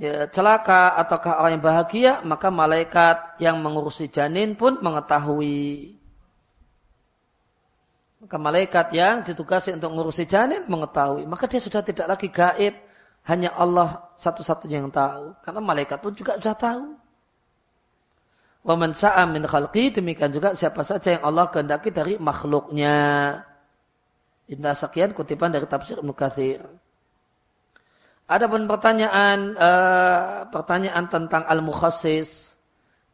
ya, celaka ataukah orang yang bahagia, maka malaikat yang mengurusi janin pun mengetahui. Maka malaikat yang ditugasi untuk mengurusi janin mengetahui. Maka dia sudah tidak lagi gaib. Hanya Allah satu-satunya yang tahu. Karena malaikat pun juga sudah tahu. Wa man min khalqi demikian juga siapa saja yang Allah kehendaki dari makhluknya. Indah sekian kutipan dari tafsir Ibnu Katsir. Adapun pertanyaan uh, pertanyaan tentang al-mukhassis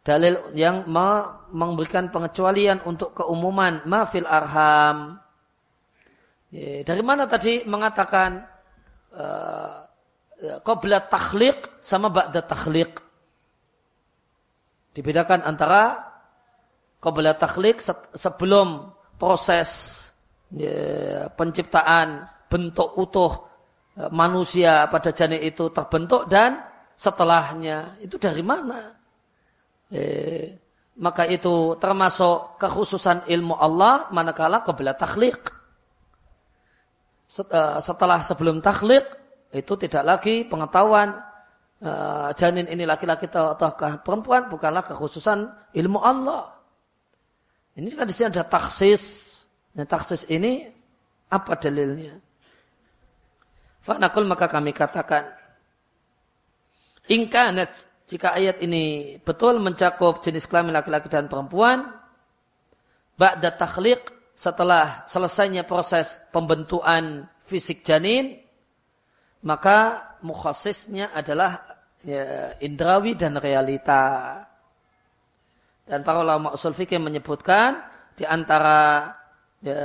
dalil yang memberikan pengecualian untuk keumuman mafil arham. Dari mana tadi mengatakan uh, qabla takhliq sama ba'da takhliq? Dibedakan antara qabla takhliq sebelum proses penciptaan bentuk utuh e, manusia pada janin itu terbentuk dan setelahnya itu dari mana? Eh, maka itu termasuk kekhususan ilmu Allah manakala kebelah takhliq. Eh, setelah sebelum takhliq itu tidak lagi pengetahuan uh, janin ini laki-laki atau perempuan bukanlah kekhususan ilmu Allah. Ini kan di sini ada taksis. Nah, taksis ini apa dalilnya? Fa'nakul maka kami katakan. Ingkanat jika ayat ini betul mencakup jenis kelamin laki-laki dan perempuan, ba'da takhliq setelah selesainya proses pembentukan fisik janin, maka mukhasisnya adalah ya, indrawi dan realita. Dan para ulama usul fikih menyebutkan di antara ya,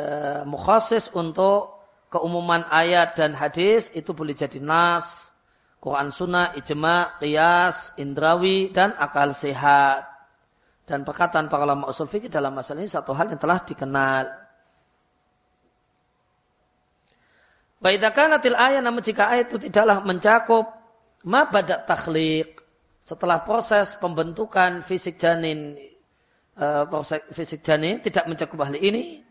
mukhasis untuk keumuman ayat dan hadis itu boleh jadi nas, Quran Sunnah, Ijma, Qiyas, Indrawi, dan akal sehat. Dan perkataan para ulama usul fikih dalam masalah ini satu hal yang telah dikenal. Baidakanatil ayat namun jika ayat itu tidaklah mencakup ma badak takhliq setelah proses pembentukan fisik janin uh, proses fisik janin tidak mencakup hal ini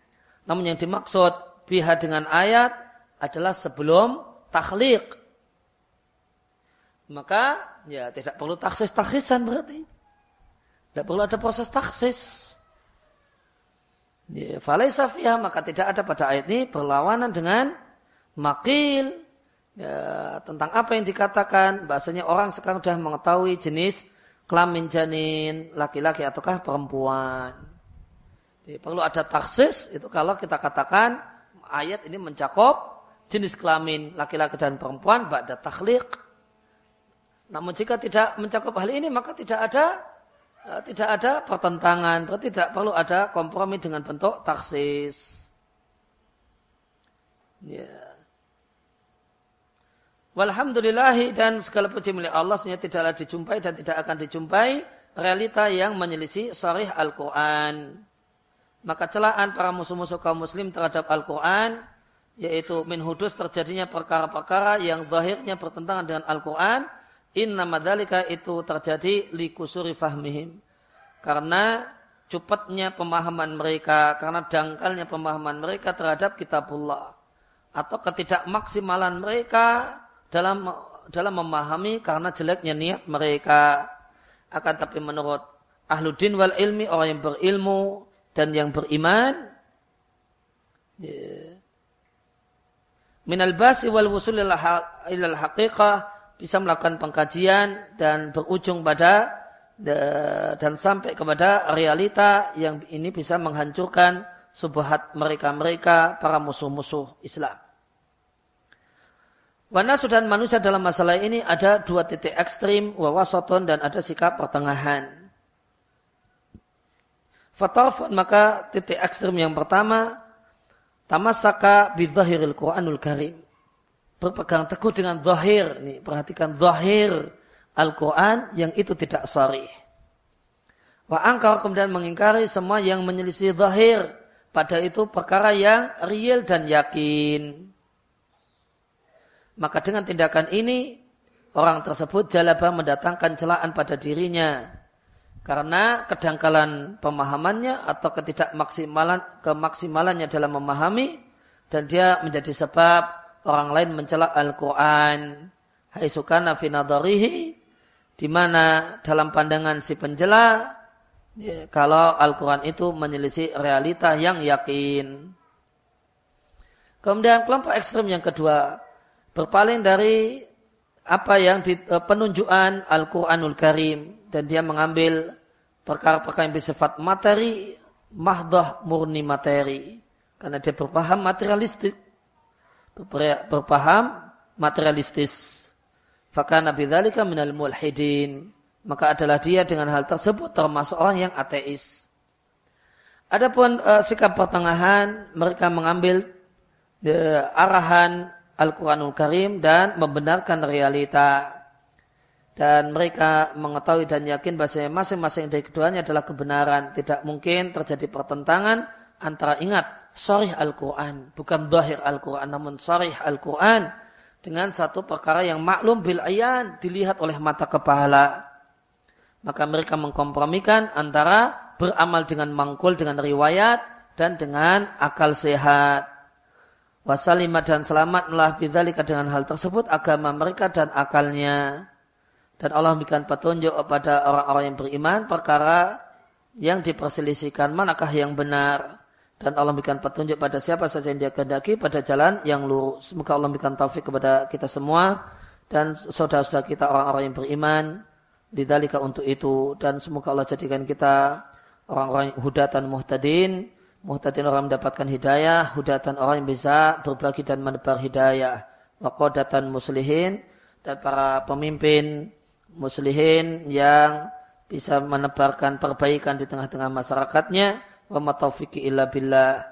namun yang dimaksud biha dengan ayat adalah sebelum takhliq maka ya tidak perlu taksis taksisan berarti. Tidak perlu ada proses taksis. Ya, Falaisa maka tidak ada pada ayat ini berlawanan dengan makil ya, tentang apa yang dikatakan bahasanya orang sekarang sudah mengetahui jenis kelamin janin laki-laki ataukah perempuan. Jadi, perlu ada taksis itu kalau kita katakan ayat ini mencakup jenis kelamin laki-laki dan perempuan pada takhliq namun jika tidak mencakup hal ini maka tidak ada eh, tidak ada pertentangan, berarti tidak perlu ada kompromi dengan bentuk taksis. Ya. Walhamdulillahi dan segala puji milik Allah sebenarnya tidaklah dijumpai dan tidak akan dijumpai realita yang menyelisih syarih Al-Quran. Maka celaan para musuh-musuh kaum muslim terhadap Al-Quran yaitu min hudus terjadinya perkara-perkara yang zahirnya bertentangan dengan Al-Quran Inna madalika itu terjadi li kusuri fahmihim. Karena cepatnya pemahaman mereka, karena dangkalnya pemahaman mereka terhadap kitabullah. Atau ketidakmaksimalan mereka dalam dalam memahami karena jeleknya niat mereka. Akan tapi menurut ahlu din wal ilmi, orang yang berilmu dan yang beriman, yeah. minal basi wal wusul ilal haqiqah bisa melakukan pengkajian dan berujung pada dan sampai kepada realita yang ini bisa menghancurkan subhat mereka-mereka para musuh-musuh Islam. Wana sudah manusia dalam masalah ini ada dua titik ekstrim, wawasoton dan ada sikap pertengahan. Fatafun maka titik ekstrim yang pertama, tamasaka bidhahiril Quranul Karim berpegang teguh dengan zahir. Nih, perhatikan zahir Al-Quran yang itu tidak sahih. Wa angkar kemudian mengingkari semua yang menyelisih zahir. Pada itu perkara yang real dan yakin. Maka dengan tindakan ini, orang tersebut jalabah mendatangkan celaan pada dirinya karena kedangkalan pemahamannya atau ketidakmaksimalan kemaksimalannya dalam memahami dan dia menjadi sebab orang lain mencela Al-Qur'an. Hai sukana fi di mana dalam pandangan si penjela ya, kalau Al-Qur'an itu menyelisih realita yang yakin. Kemudian kelompok ekstrem yang kedua berpaling dari apa yang di, uh, penunjukan Al-Quranul Karim dan dia mengambil perkara-perkara yang bersifat materi mahdoh murni materi. Karena dia berpaham materialistik berpaham materialistis fakana bidzalika minal mulhidin maka adalah dia dengan hal tersebut termasuk orang yang ateis adapun uh, sikap pertengahan mereka mengambil uh, arahan Al-Quranul Karim dan membenarkan realita. Dan mereka mengetahui dan yakin bahwa masing-masing dari keduanya adalah kebenaran. Tidak mungkin terjadi pertentangan antara ingat, sorih Al-Quran. Bukan zahir Al-Quran, namun sorih Al-Quran. Dengan satu perkara yang maklum bil ayan, dilihat oleh mata kepala. Maka mereka mengkompromikan antara beramal dengan mangkul, dengan riwayat, dan dengan akal sehat. Wasalimah dan selamatlah bidzalika dengan hal tersebut agama mereka dan akalnya. Dan Allah memberikan petunjuk kepada orang-orang yang beriman perkara yang diperselisihkan manakah yang benar. Dan Allah memberikan petunjuk pada siapa saja yang dia kehendaki pada jalan yang lurus. Semoga Allah memberikan taufik kepada kita semua dan saudara-saudara kita orang-orang yang beriman didalika untuk itu dan semoga Allah jadikan kita orang-orang hudatan muhtadin Muhtadin orang mendapatkan hidayah, hudatan orang yang bisa berbagi dan menebar hidayah. Wakodatan muslihin dan para pemimpin muslihin yang bisa menebarkan perbaikan di tengah-tengah masyarakatnya. Wa mataufiqi illa billah.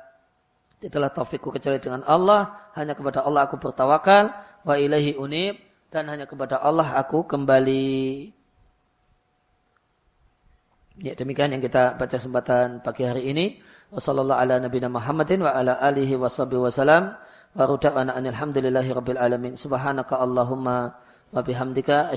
Itulah taufikku kecuali dengan Allah. Hanya kepada Allah aku bertawakal. Wa ilahi unib. Dan hanya kepada Allah aku kembali. Ya demikian yang kita baca kesempatan pagi hari ini. Wa sallallahu ala nabiyina Muhammadin wa ala alihi wa sahbihi wa salam. Wa ruda'ana alhamdulillahi rabbil alamin. Subhanaka Allahumma wa bihamdika